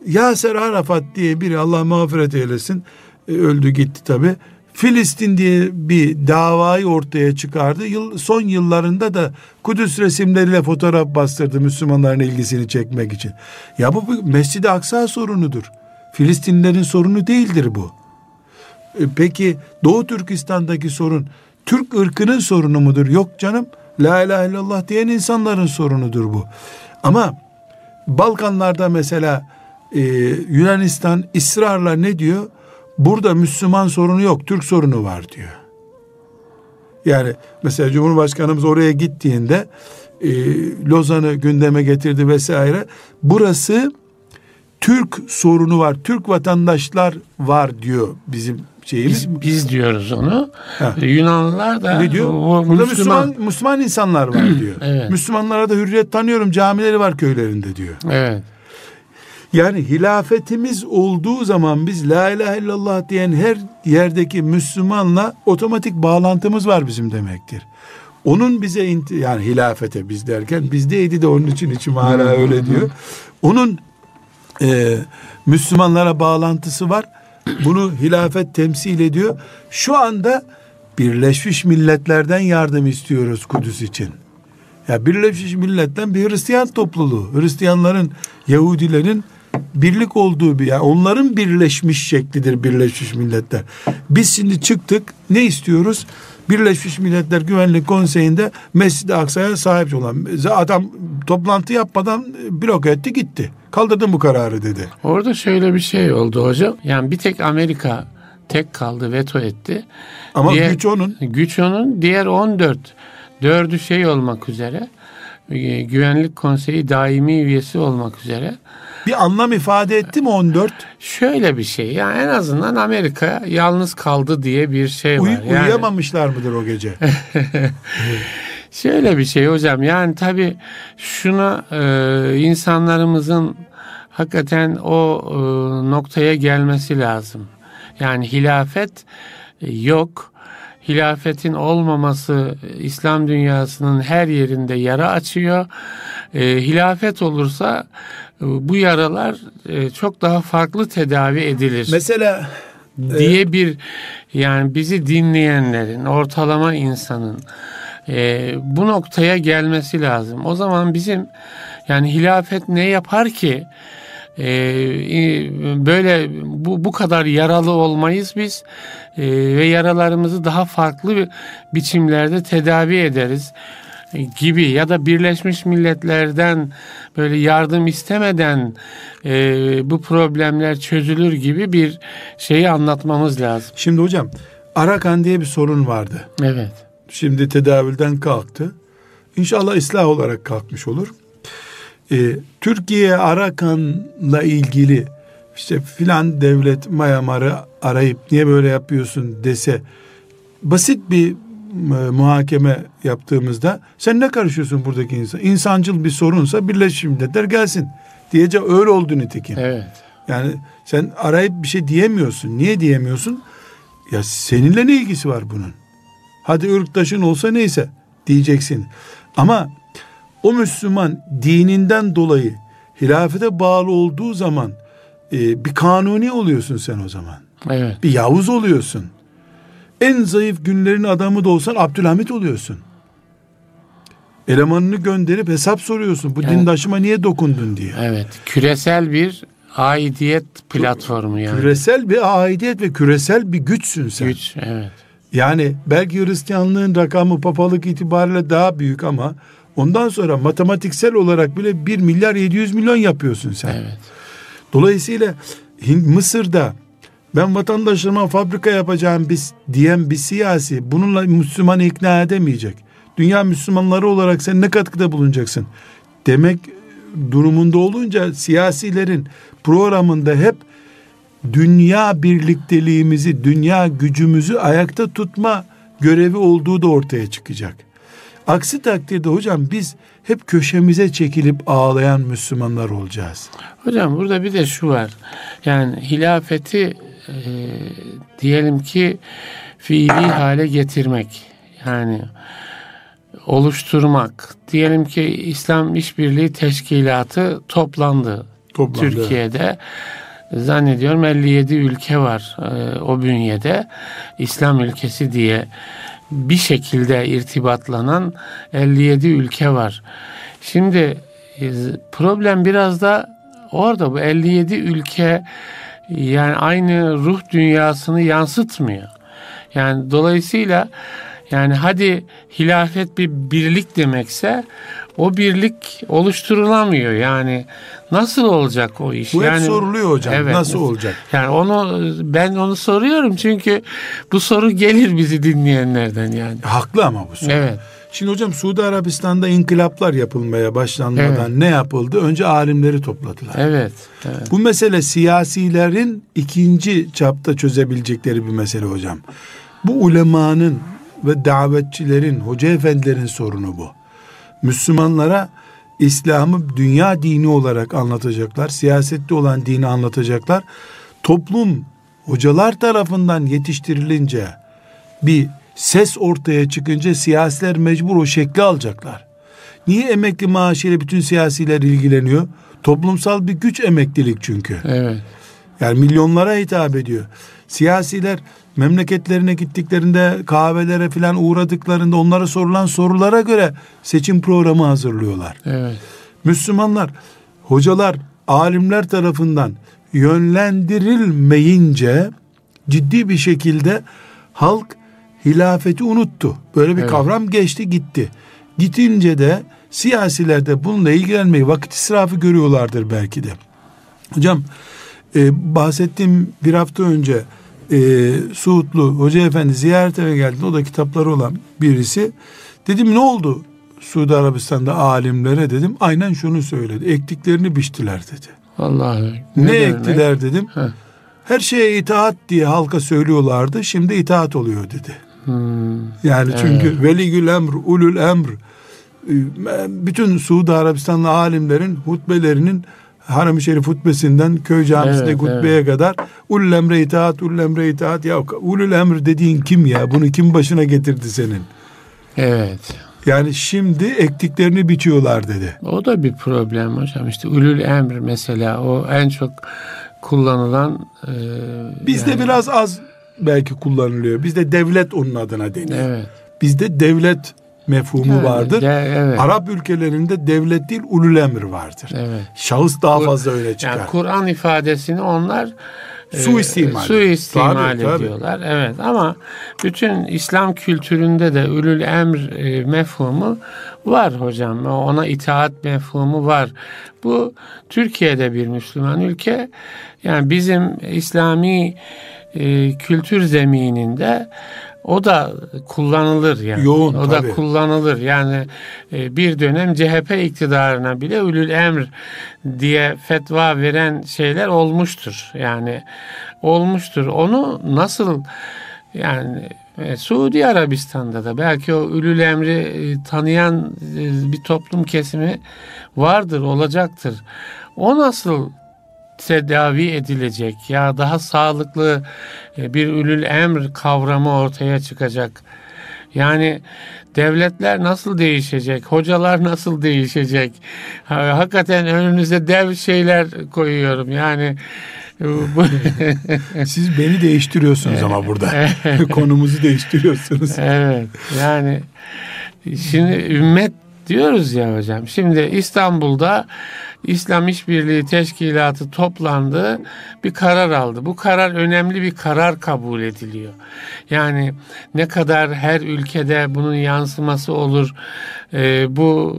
Yaser Arafat diye biri Allah mağfiret eylesin e, öldü gitti tabi. Filistin diye bir davayı ortaya çıkardı. Yıl, son yıllarında da Kudüs resimleriyle fotoğraf bastırdı Müslümanların ilgisini çekmek için. Ya bu Mescid-i Aksa sorunudur. Filistinlerin sorunu değildir bu. E, peki Doğu Türkistan'daki sorun Türk ırkının sorunu mudur? Yok canım. La ilahe illallah diyen insanların sorunudur bu. Ama Balkanlarda mesela e, Yunanistan ısrarla ne diyor? Burada Müslüman sorunu yok, Türk sorunu var diyor. Yani mesela Cumhurbaşkanımız oraya gittiğinde e, Lozan'ı gündeme getirdi vesaire. Burası Türk sorunu var, Türk vatandaşlar var diyor bizim şeyimiz. Biz, biz diyoruz onu. Ha. Yunanlılar da ne diyor? Bu, Burada Müslüman, Müslüman Müslüman insanlar var diyor. evet. Müslümanlara da hürriyet tanıyorum camileri var köylerinde diyor. Evet. Yani hilafetimiz olduğu zaman biz la ilahe illallah diyen her yerdeki Müslümanla otomatik bağlantımız var bizim demektir. Onun bize yani hilafete biz derken bizdeydi de onun için içim hala öyle diyor. Onun e, Müslümanlara bağlantısı var. Bunu hilafet temsil ediyor. Şu anda Birleşmiş Milletler'den yardım istiyoruz Kudüs için. Ya Birleşmiş Millet'ten bir Hristiyan topluluğu. Hristiyanların, Yahudilerin birlik olduğu bir yani onların birleşmiş şeklidir Birleşmiş Milletler. Biz şimdi çıktık ne istiyoruz? Birleşmiş Milletler Güvenlik Konseyi'nde Mescid-i Aksa'ya sahip olan adam toplantı yapmadan blok etti gitti. Kaldırdım bu kararı dedi. Orada şöyle bir şey oldu hocam. Yani bir tek Amerika tek kaldı veto etti. Ama diğer, güç onun. Güç onun. Diğer 14 dördü şey olmak üzere Güvenlik Konseyi daimi üyesi olmak üzere bir anlam ifade etti mi 14? Şöyle bir şey. Yani en azından Amerika yalnız kaldı diye bir şey var. Uy, yani... Uyuyamamışlar mıdır o gece? Şöyle bir şey hocam. Yani tabii şuna e, insanlarımızın hakikaten o e, noktaya gelmesi lazım. Yani hilafet yok. Hilafetin olmaması İslam dünyasının her yerinde yara açıyor. E, hilafet olursa bu yaralar e, çok daha farklı tedavi edilir. Mesela diye e, bir yani bizi dinleyenlerin ortalama insanın e, bu noktaya gelmesi lazım. O zaman bizim yani hilafet ne yapar ki e, böyle bu bu kadar yaralı olmayız biz e, ve yaralarımızı daha farklı biçimlerde tedavi ederiz gibi ya da Birleşmiş Milletler'den böyle yardım istemeden e, bu problemler çözülür gibi bir şeyi anlatmamız lazım. Şimdi hocam Arakan diye bir sorun vardı. Evet. Şimdi tedavülden kalktı. İnşallah ıslah olarak kalkmış olur. Ee, Türkiye Arakan'la ilgili işte filan devlet Mayamar'ı arayıp niye böyle yapıyorsun dese basit bir e, muhakeme yaptığımızda sen ne karışıyorsun buradaki insan? İnsancıl bir sorunsa Birleşmiş Milletler gelsin. Diyece öyle oldu nitekim. Evet. Yani sen arayıp bir şey diyemiyorsun. Niye diyemiyorsun? Ya seninle ne ilgisi var bunun? Hadi ırktaşın olsa neyse diyeceksin. Ama o Müslüman dininden dolayı hilafete bağlı olduğu zaman e, bir kanuni oluyorsun sen o zaman. Evet. Bir Yavuz oluyorsun. En zayıf günlerin adamı da olsan Abdülhamit oluyorsun. Elemanını gönderip hesap soruyorsun. Bu Evet. dindaşıma niye dokundun diye. Evet. Küresel bir aidiyet platformu yani. Küresel bir aidiyet ve küresel bir güçsün sen. Güç. Evet. Yani belki Hristiyanlığın rakamı papalık itibariyle daha büyük ama ondan sonra matematiksel olarak bile 1 milyar 700 milyon yapıyorsun sen. Evet. Dolayısıyla Mısır'da ben vatandaşlarıma fabrika yapacağım biz diyen bir siyasi bununla Müslümanı ikna edemeyecek. Dünya Müslümanları olarak sen ne katkıda bulunacaksın? Demek durumunda olunca siyasilerin programında hep dünya birlikteliğimizi, dünya gücümüzü ayakta tutma görevi olduğu da ortaya çıkacak. Aksi takdirde hocam biz hep köşemize çekilip ağlayan Müslümanlar olacağız. Hocam burada bir de şu var. Yani hilafeti e, diyelim ki fiili hale getirmek. Yani oluşturmak. Diyelim ki İslam İşbirliği Teşkilatı toplandı. Toplandı. Türkiye'de zannediyorum 57 ülke var e, o bünyede. İslam ülkesi diye bir şekilde irtibatlanan 57 ülke var. Şimdi e, problem biraz da orada bu 57 ülke yani aynı ruh dünyasını yansıtmıyor. Yani dolayısıyla yani hadi hilafet bir birlik demekse o birlik oluşturulamıyor. Yani nasıl olacak o iş? Bu hep yani, soruluyor hocam. Evet. Nasıl olacak? Yani onu ben onu soruyorum çünkü bu soru gelir bizi dinleyenlerden yani. Haklı ama bu soru. Evet. Şimdi hocam Suudi Arabistan'da inkılaplar yapılmaya başlanmadan Evet. ne yapıldı? Önce alimleri topladılar. Evet. evet. Bu mesele siyasilerin ikinci çapta çözebilecekleri bir mesele hocam. Bu ulemanın ve davetçilerin, hoca efendilerin sorunu bu. Müslümanlara İslam'ı dünya dini olarak anlatacaklar. Siyasette olan dini anlatacaklar. Toplum hocalar tarafından yetiştirilince bir ses ortaya çıkınca siyasiler mecbur o şekli alacaklar. Niye emekli maaşıyla bütün siyasiler ilgileniyor? Toplumsal bir güç emeklilik çünkü. Evet. Yani milyonlara hitap ediyor. Siyasiler memleketlerine gittiklerinde kahvelere filan uğradıklarında onlara sorulan sorulara göre seçim programı hazırlıyorlar. Evet. Müslümanlar, hocalar, alimler tarafından yönlendirilmeyince ciddi bir şekilde halk hilafeti unuttu. Böyle bir Evet. kavram geçti gitti. Gitince de siyasiler de bununla ilgilenmeyi vakit israfı görüyorlardır belki de. Hocam e, bahsettiğim bir hafta önce e, Suudlu Hoca Efendi ziyarete geldi. O da kitapları olan birisi. Dedim ne oldu Suudi Arabistan'da alimlere dedim. Aynen şunu söyledi. Ektiklerini biçtiler dedi. Vallahi. Ne, demek? ektiler dedim. Heh. Her şeye itaat diye halka söylüyorlardı. Şimdi itaat oluyor dedi. Hmm. Yani çünkü veligül emr, ulul emr e, bütün Suudi Arabistanlı alimlerin hutbelerinin Haram-ı Şerif hutbesinden köy camisinde Evet, hutbeye kadar ulul emre itaat, ulul emre itaat. Ya ulul emr dediğin kim ya? Bunu kim başına getirdi senin? Evet. Yani şimdi ektiklerini biçiyorlar dedi. O da bir problem hocam. İşte ulul emr mesela o en çok kullanılan e, Bizde yani- biraz az belki kullanılıyor. Bizde devlet onun adına deniyor. Evet. Bizde devlet mefhumu Yani vardır. de- evet. Arap ülkelerinde devlet değil ulul emir vardır. Evet. Şahıs daha Kur- fazla öne çıkar. Yani Kur'an ifadesini onlar e, Suistimal. suistimal Tabii, tabii. ediyorlar. Evet ama bütün İslam kültüründe de ülül emr e, mefhumu var hocam. Ona itaat mefhumu var. Bu Türkiye'de bir Müslüman ülke. Yani bizim İslami e, kültür zemininde o da kullanılır yani. Yoğun, o tabii. da kullanılır. Yani e, bir dönem CHP iktidarına bile ülül emr diye fetva veren şeyler olmuştur. Yani olmuştur. Onu nasıl yani e, Suudi Arabistan'da da belki o ülül emri e, tanıyan e, bir toplum kesimi vardır, olacaktır. O nasıl tedavi edilecek ya daha sağlıklı e, bir ülül emr kavramı ortaya çıkacak. Yani devletler nasıl değişecek? Hocalar nasıl değişecek? Ha, Hakikaten önünüze dev şeyler koyuyorum. Yani Siz beni değiştiriyorsunuz ama burada. Konumuzu değiştiriyorsunuz. Evet. Yani şimdi ümmet diyoruz ya hocam. Şimdi İstanbul'da İslam İşbirliği Teşkilatı toplandı, bir karar aldı. Bu karar önemli bir karar kabul ediliyor. Yani ne kadar her ülkede bunun yansıması olur, e, bu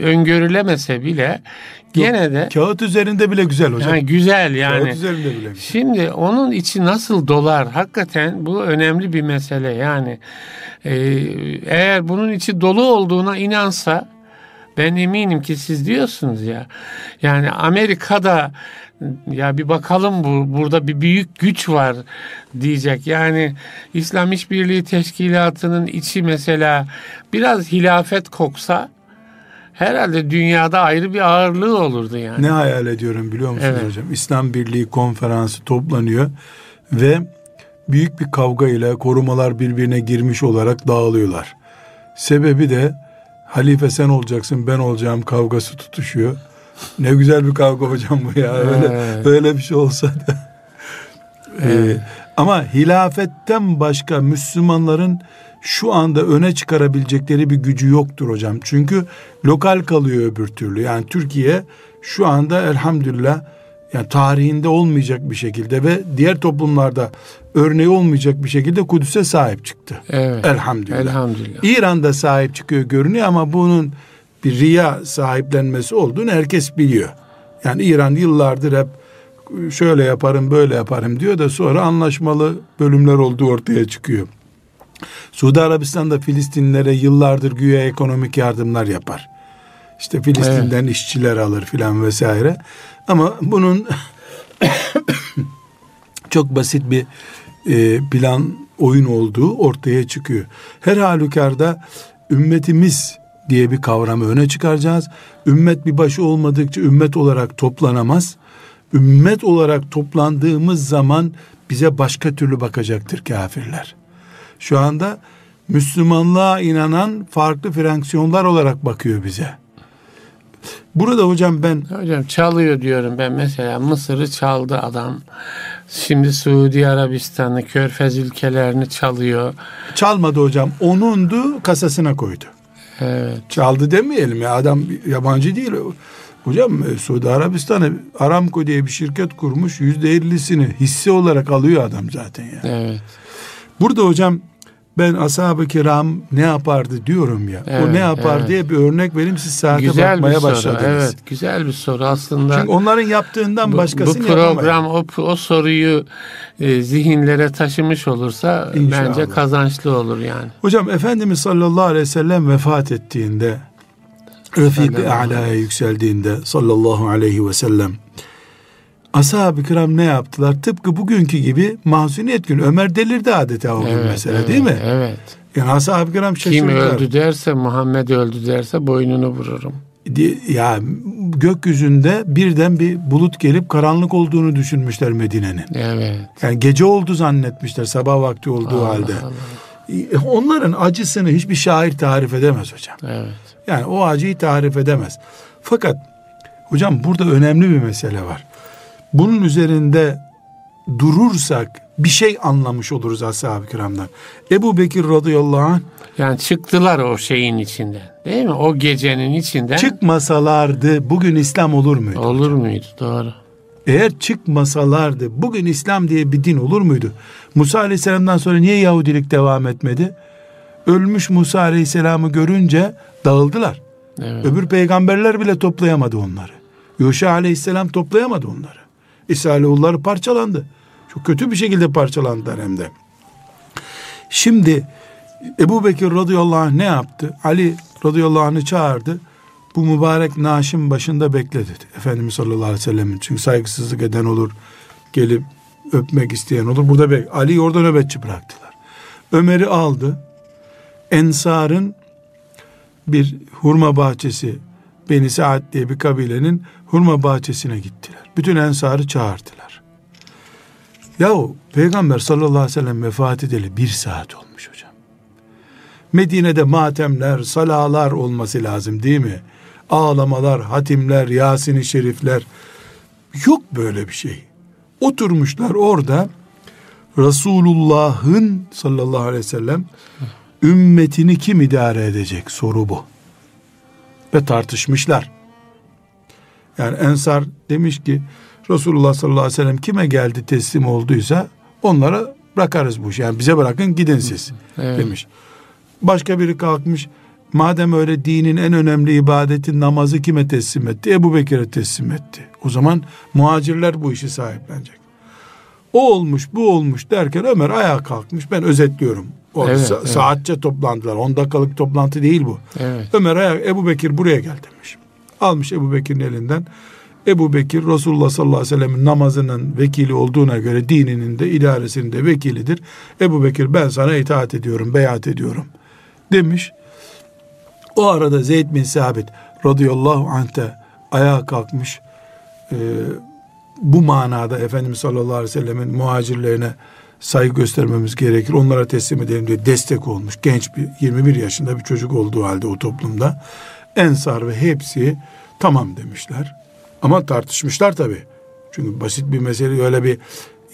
e, öngörülemese bile gene de kağıt üzerinde bile güzel hocam. Yani güzel yani. Kağıt üzerinde bile güzel. Şimdi onun içi nasıl dolar? Hakikaten bu önemli bir mesele. Yani e, eğer bunun içi dolu olduğuna inansa ben eminim ki siz diyorsunuz ya. Yani Amerika'da ya bir bakalım bu burada bir büyük güç var diyecek. Yani İslam İşbirliği Teşkilatı'nın içi mesela biraz hilafet koksa herhalde dünyada ayrı bir ağırlığı olurdu yani. Ne hayal ediyorum biliyor musunuz Evet. hocam? İslam Birliği konferansı toplanıyor ve büyük bir kavga ile korumalar birbirine girmiş olarak dağılıyorlar. Sebebi de halife sen olacaksın ben olacağım kavgası tutuşuyor. Ne güzel bir kavga hocam bu ya. Öyle, Evet. öyle bir şey olsa da. Ee, ama hilafetten başka Müslümanların şu anda öne çıkarabilecekleri bir gücü yoktur hocam. Çünkü lokal kalıyor öbür türlü. Yani Türkiye şu anda elhamdülillah yani tarihinde olmayacak bir şekilde ve diğer toplumlarda örneği olmayacak bir şekilde Kudüs'e sahip çıktı. Evet. Elhamdülillah. Elhamdülillah. İran'da sahip çıkıyor görünüyor ama bunun bir riya sahiplenmesi olduğunu herkes biliyor. Yani İran yıllardır hep şöyle yaparım böyle yaparım diyor da sonra anlaşmalı bölümler olduğu ortaya çıkıyor. Suudi Arabistan'da Filistinlilere yıllardır güya ekonomik yardımlar yapar. İşte Filistin'den işçiler alır filan vesaire. Ama bunun çok basit bir e, plan oyun olduğu ortaya çıkıyor. Her halükarda ümmetimiz diye bir kavramı öne çıkaracağız. Ümmet bir başı olmadıkça ümmet olarak toplanamaz. Ümmet olarak toplandığımız zaman bize başka türlü bakacaktır kafirler. Şu anda Müslümanlığa inanan farklı fraksiyonlar olarak bakıyor bize. Burada hocam ben Hocam çalıyor diyorum ben mesela Mısır'ı çaldı adam. Şimdi Suudi Arabistan'ı, Körfez ülkelerini çalıyor. çalmadı hocam. Onundu kasasına koydu. Evet. Çaldı demeyelim ya adam yabancı değil. Hocam e, Suudi Arabistan'ı Aramco diye bir şirket kurmuş. Yüzde ellisini hisse olarak alıyor adam zaten ya. Evet. Burada hocam ben ashab-ı kiram ne yapardı diyorum ya. o Evet, ne yapar evet. diye bir örnek vereyim siz saate Güzel bir bakmaya soru. başladınız. Evet, güzel bir soru aslında. Çünkü onların yaptığından bu, bu başkasını program yapamayız. o, o soruyu e, zihinlere taşımış olursa İnşallah. bence kazançlı olur yani. Hocam Efendimiz sallallahu aleyhi ve sellem vefat ettiğinde Ala'ya yükseldiğinde sallallahu aleyhi ve sellem ashab-ı kiram ne yaptılar? Tıpkı bugünkü gibi mahzuniyet günü. Ömer delirdi adeta o gün Evet, mesela evet, değil mi? Evet. Yani ashab-ı kiram Kim şaşırdılar. öldü derse Muhammed öldü derse boynunu vururum. Ya gökyüzünde birden bir bulut gelip karanlık olduğunu düşünmüşler Medine'nin. Evet. Yani gece oldu zannetmişler sabah vakti olduğu Allah halde. Allah. Onların acısını hiçbir şair tarif edemez hocam. Evet. Yani o acıyı tarif edemez. Fakat hocam burada önemli bir mesele var. Bunun üzerinde durursak bir şey anlamış oluruz ashab-ı kiramdan. Ebu Bekir radıyallahu anh Yani çıktılar o şeyin içinden. Değil mi? O gecenin içinden. çıkmasalardı bugün İslam olur muydu? Olur muydu? Doğru. Eğer çıkmasalardı bugün İslam diye bir din olur muydu? Musa aleyhisselamdan sonra niye Yahudilik devam etmedi? Ölmüş Musa aleyhisselamı görünce dağıldılar. Evet. Öbür peygamberler bile toplayamadı onları. Yuşa aleyhisselam toplayamadı onları. İsrailoğulları parçalandı. Çok kötü bir şekilde parçalandılar hem de. Şimdi Ebu Bekir radıyallahu anh ne yaptı? Ali radıyallahu anh'ı çağırdı. Bu mübarek naaşın başında bekle dedi. Efendimiz sallallahu aleyhi ve sellem'in. Çünkü saygısızlık eden olur. Gelip öpmek isteyen olur. Burada bek. Ali'yi orada nöbetçi bıraktılar. Ömer'i aldı. Ensar'ın bir hurma bahçesi Beni Saad diye bir kabilenin hurma bahçesine gittiler. Bütün ensarı çağırdılar. Yahu Peygamber sallallahu aleyhi ve sellem vefat edeli bir saat olmuş hocam. Medine'de matemler, salalar olması lazım değil mi? Ağlamalar, hatimler, Yasin-i Şerifler. Yok böyle bir şey. Oturmuşlar orada Resulullah'ın sallallahu aleyhi ve sellem ümmetini kim idare edecek soru bu. Ve tartışmışlar. Yani Ensar demiş ki Resulullah sallallahu aleyhi ve sellem kime geldi teslim olduysa onlara bırakarız bu işi. Yani bize bırakın gidin siz evet. demiş. Başka biri kalkmış madem öyle dinin en önemli ibadeti namazı kime teslim etti? Ebu Bekir'e teslim etti. O zaman muhacirler bu işi sahiplenecek. O olmuş bu olmuş derken Ömer ayağa kalkmış. Ben özetliyorum. O evet, sa- evet. Saatçe toplandılar. 10 dakikalık toplantı değil bu. Evet. Ömer ayak Ebu Bekir buraya gel demiş. Almış Ebu Bekir'in elinden. Ebu Bekir Resulullah sallallahu aleyhi ve sellem'in namazının vekili olduğuna göre dininin de idaresinin de vekilidir. Ebu Bekir ben sana itaat ediyorum, beyat ediyorum demiş. O arada Zeyd bin Sabit radıyallahu anh de ayağa kalkmış. Ee, bu manada Efendimiz sallallahu aleyhi ve sellemin muhacirlerine saygı göstermemiz gerekir. Onlara teslim edelim diye destek olmuş. Genç bir 21 yaşında bir çocuk olduğu halde o toplumda. Ensar ve hepsi tamam demişler. Ama tartışmışlar tabii. Çünkü basit bir mesele öyle bir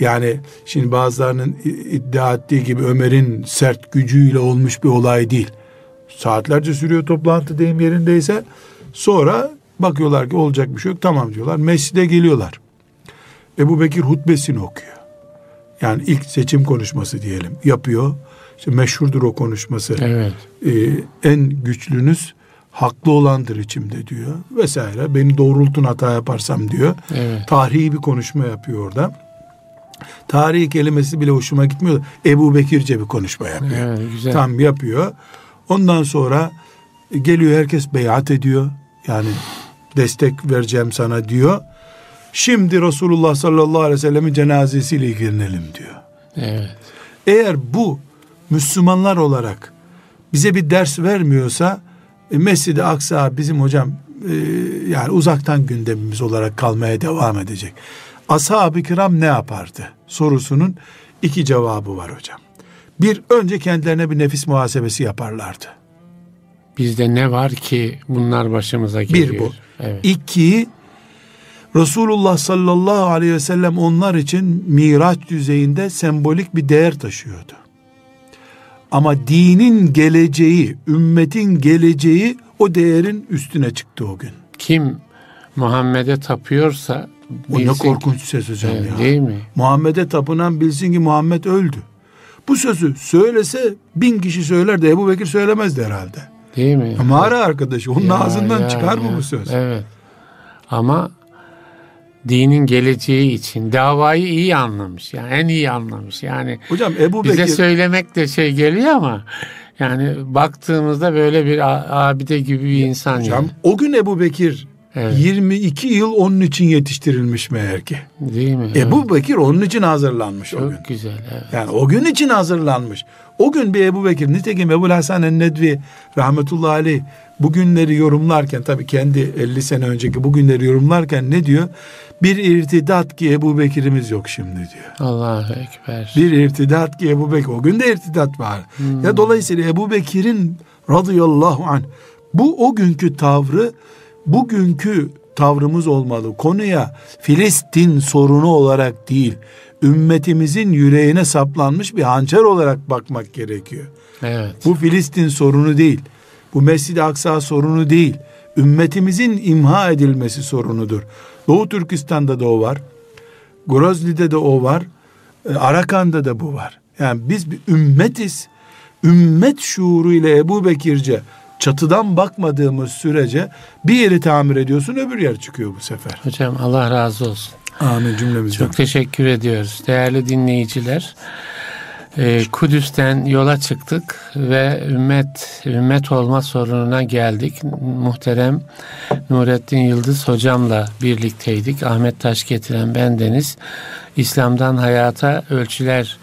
yani şimdi bazılarının iddia ettiği gibi Ömer'in sert gücüyle olmuş bir olay değil. Saatlerce sürüyor toplantı deyim yerindeyse. Sonra bakıyorlar ki olacak bir şey yok. Tamam diyorlar. Mescide geliyorlar. Ebu Bekir hutbesini okuyor. Yani ilk seçim konuşması diyelim yapıyor. İşte meşhurdur o konuşması. Evet. Ee, en güçlünüz haklı olandır içimde diyor vesaire. Beni doğrultun hata yaparsam diyor. Evet. Tarihi bir konuşma yapıyor orada. Tarihi kelimesi bile hoşuma gitmiyor. Ebu Bekirce bir konuşma yapıyor. Evet, güzel. Tam yapıyor. Ondan sonra geliyor herkes beyat ediyor. Yani destek vereceğim sana diyor. Şimdi Resulullah sallallahu aleyhi ve sellemin cenazesiyle ilgilenelim diyor. Evet. Eğer bu Müslümanlar olarak bize bir ders vermiyorsa e, Mescid-i Aksa bizim hocam e, yani uzaktan gündemimiz olarak kalmaya devam edecek. Ashab-ı kiram ne yapardı? Sorusunun iki cevabı var hocam. Bir, önce kendilerine bir nefis muhasebesi yaparlardı. Bizde ne var ki bunlar başımıza geliyor? Bir bu. Evet. İki, Resulullah sallallahu aleyhi ve sellem onlar için miraç düzeyinde sembolik bir değer taşıyordu. Ama dinin geleceği, ümmetin geleceği o değerin üstüne çıktı o gün. Kim Muhammed'e tapıyorsa o ne korkunç söz hocam evet, ya. Değil mi? Muhammed'e tapınan bilsin ki Muhammed öldü. Bu sözü söylese bin kişi söyler de Ebu Bekir söylemezdi herhalde. Değil mi? Mağara arkadaşı onun ya, ağzından ya, çıkar mı bu söz? Evet. Ama dinin geleceği için davayı iyi anlamış. Yani en iyi anlamış. Yani Hocam Ebu Bekir... bize söylemek de şey geliyor ama yani baktığımızda böyle bir abide gibi bir insan. Hocam yani. o gün Ebu Bekir Evet. 22 yıl onun için yetiştirilmiş meğer ki. Değil mi? Ebu evet. Bekir onun için hazırlanmış Çok o gün. Çok güzel. Evet. Yani o gün için hazırlanmış. O gün bir Ebu Bekir, nitekim Ebu Hasan el-Nedvi rahmetullahi aleyh bugünleri yorumlarken tabii kendi 50 sene önceki bugünleri yorumlarken ne diyor? Bir irtidat ki Ebu Bekir'imiz yok şimdi diyor. Allahu Ekber. Bir irtidat ki Ebu Bekir. O gün de irtidat var. Hmm. Ya dolayısıyla Ebu Bekir'in radıyallahu anh bu o günkü tavrı bugünkü tavrımız olmalı. Konuya Filistin sorunu olarak değil, ümmetimizin yüreğine saplanmış bir hançer olarak bakmak gerekiyor. Evet. Bu Filistin sorunu değil. Bu Mescid-i Aksa sorunu değil. Ümmetimizin imha edilmesi sorunudur. Doğu Türkistan'da da o var. Grozny'de de o var. E, Arakan'da da bu var. Yani biz bir ümmetiz. Ümmet şuuru ile Ebu Bekirce çatıdan bakmadığımız sürece bir yeri tamir ediyorsun öbür yer çıkıyor bu sefer. Hocam Allah razı olsun. Amin cümlemizden. Çok teşekkür ediyoruz. Değerli dinleyiciler. E, Kudüs'ten yola çıktık ve ümmet ümmet olma sorununa geldik. Muhterem Nurettin Yıldız hocamla birlikteydik. Ahmet Taş getiren bendeniz. İslam'dan Hayata Ölçüler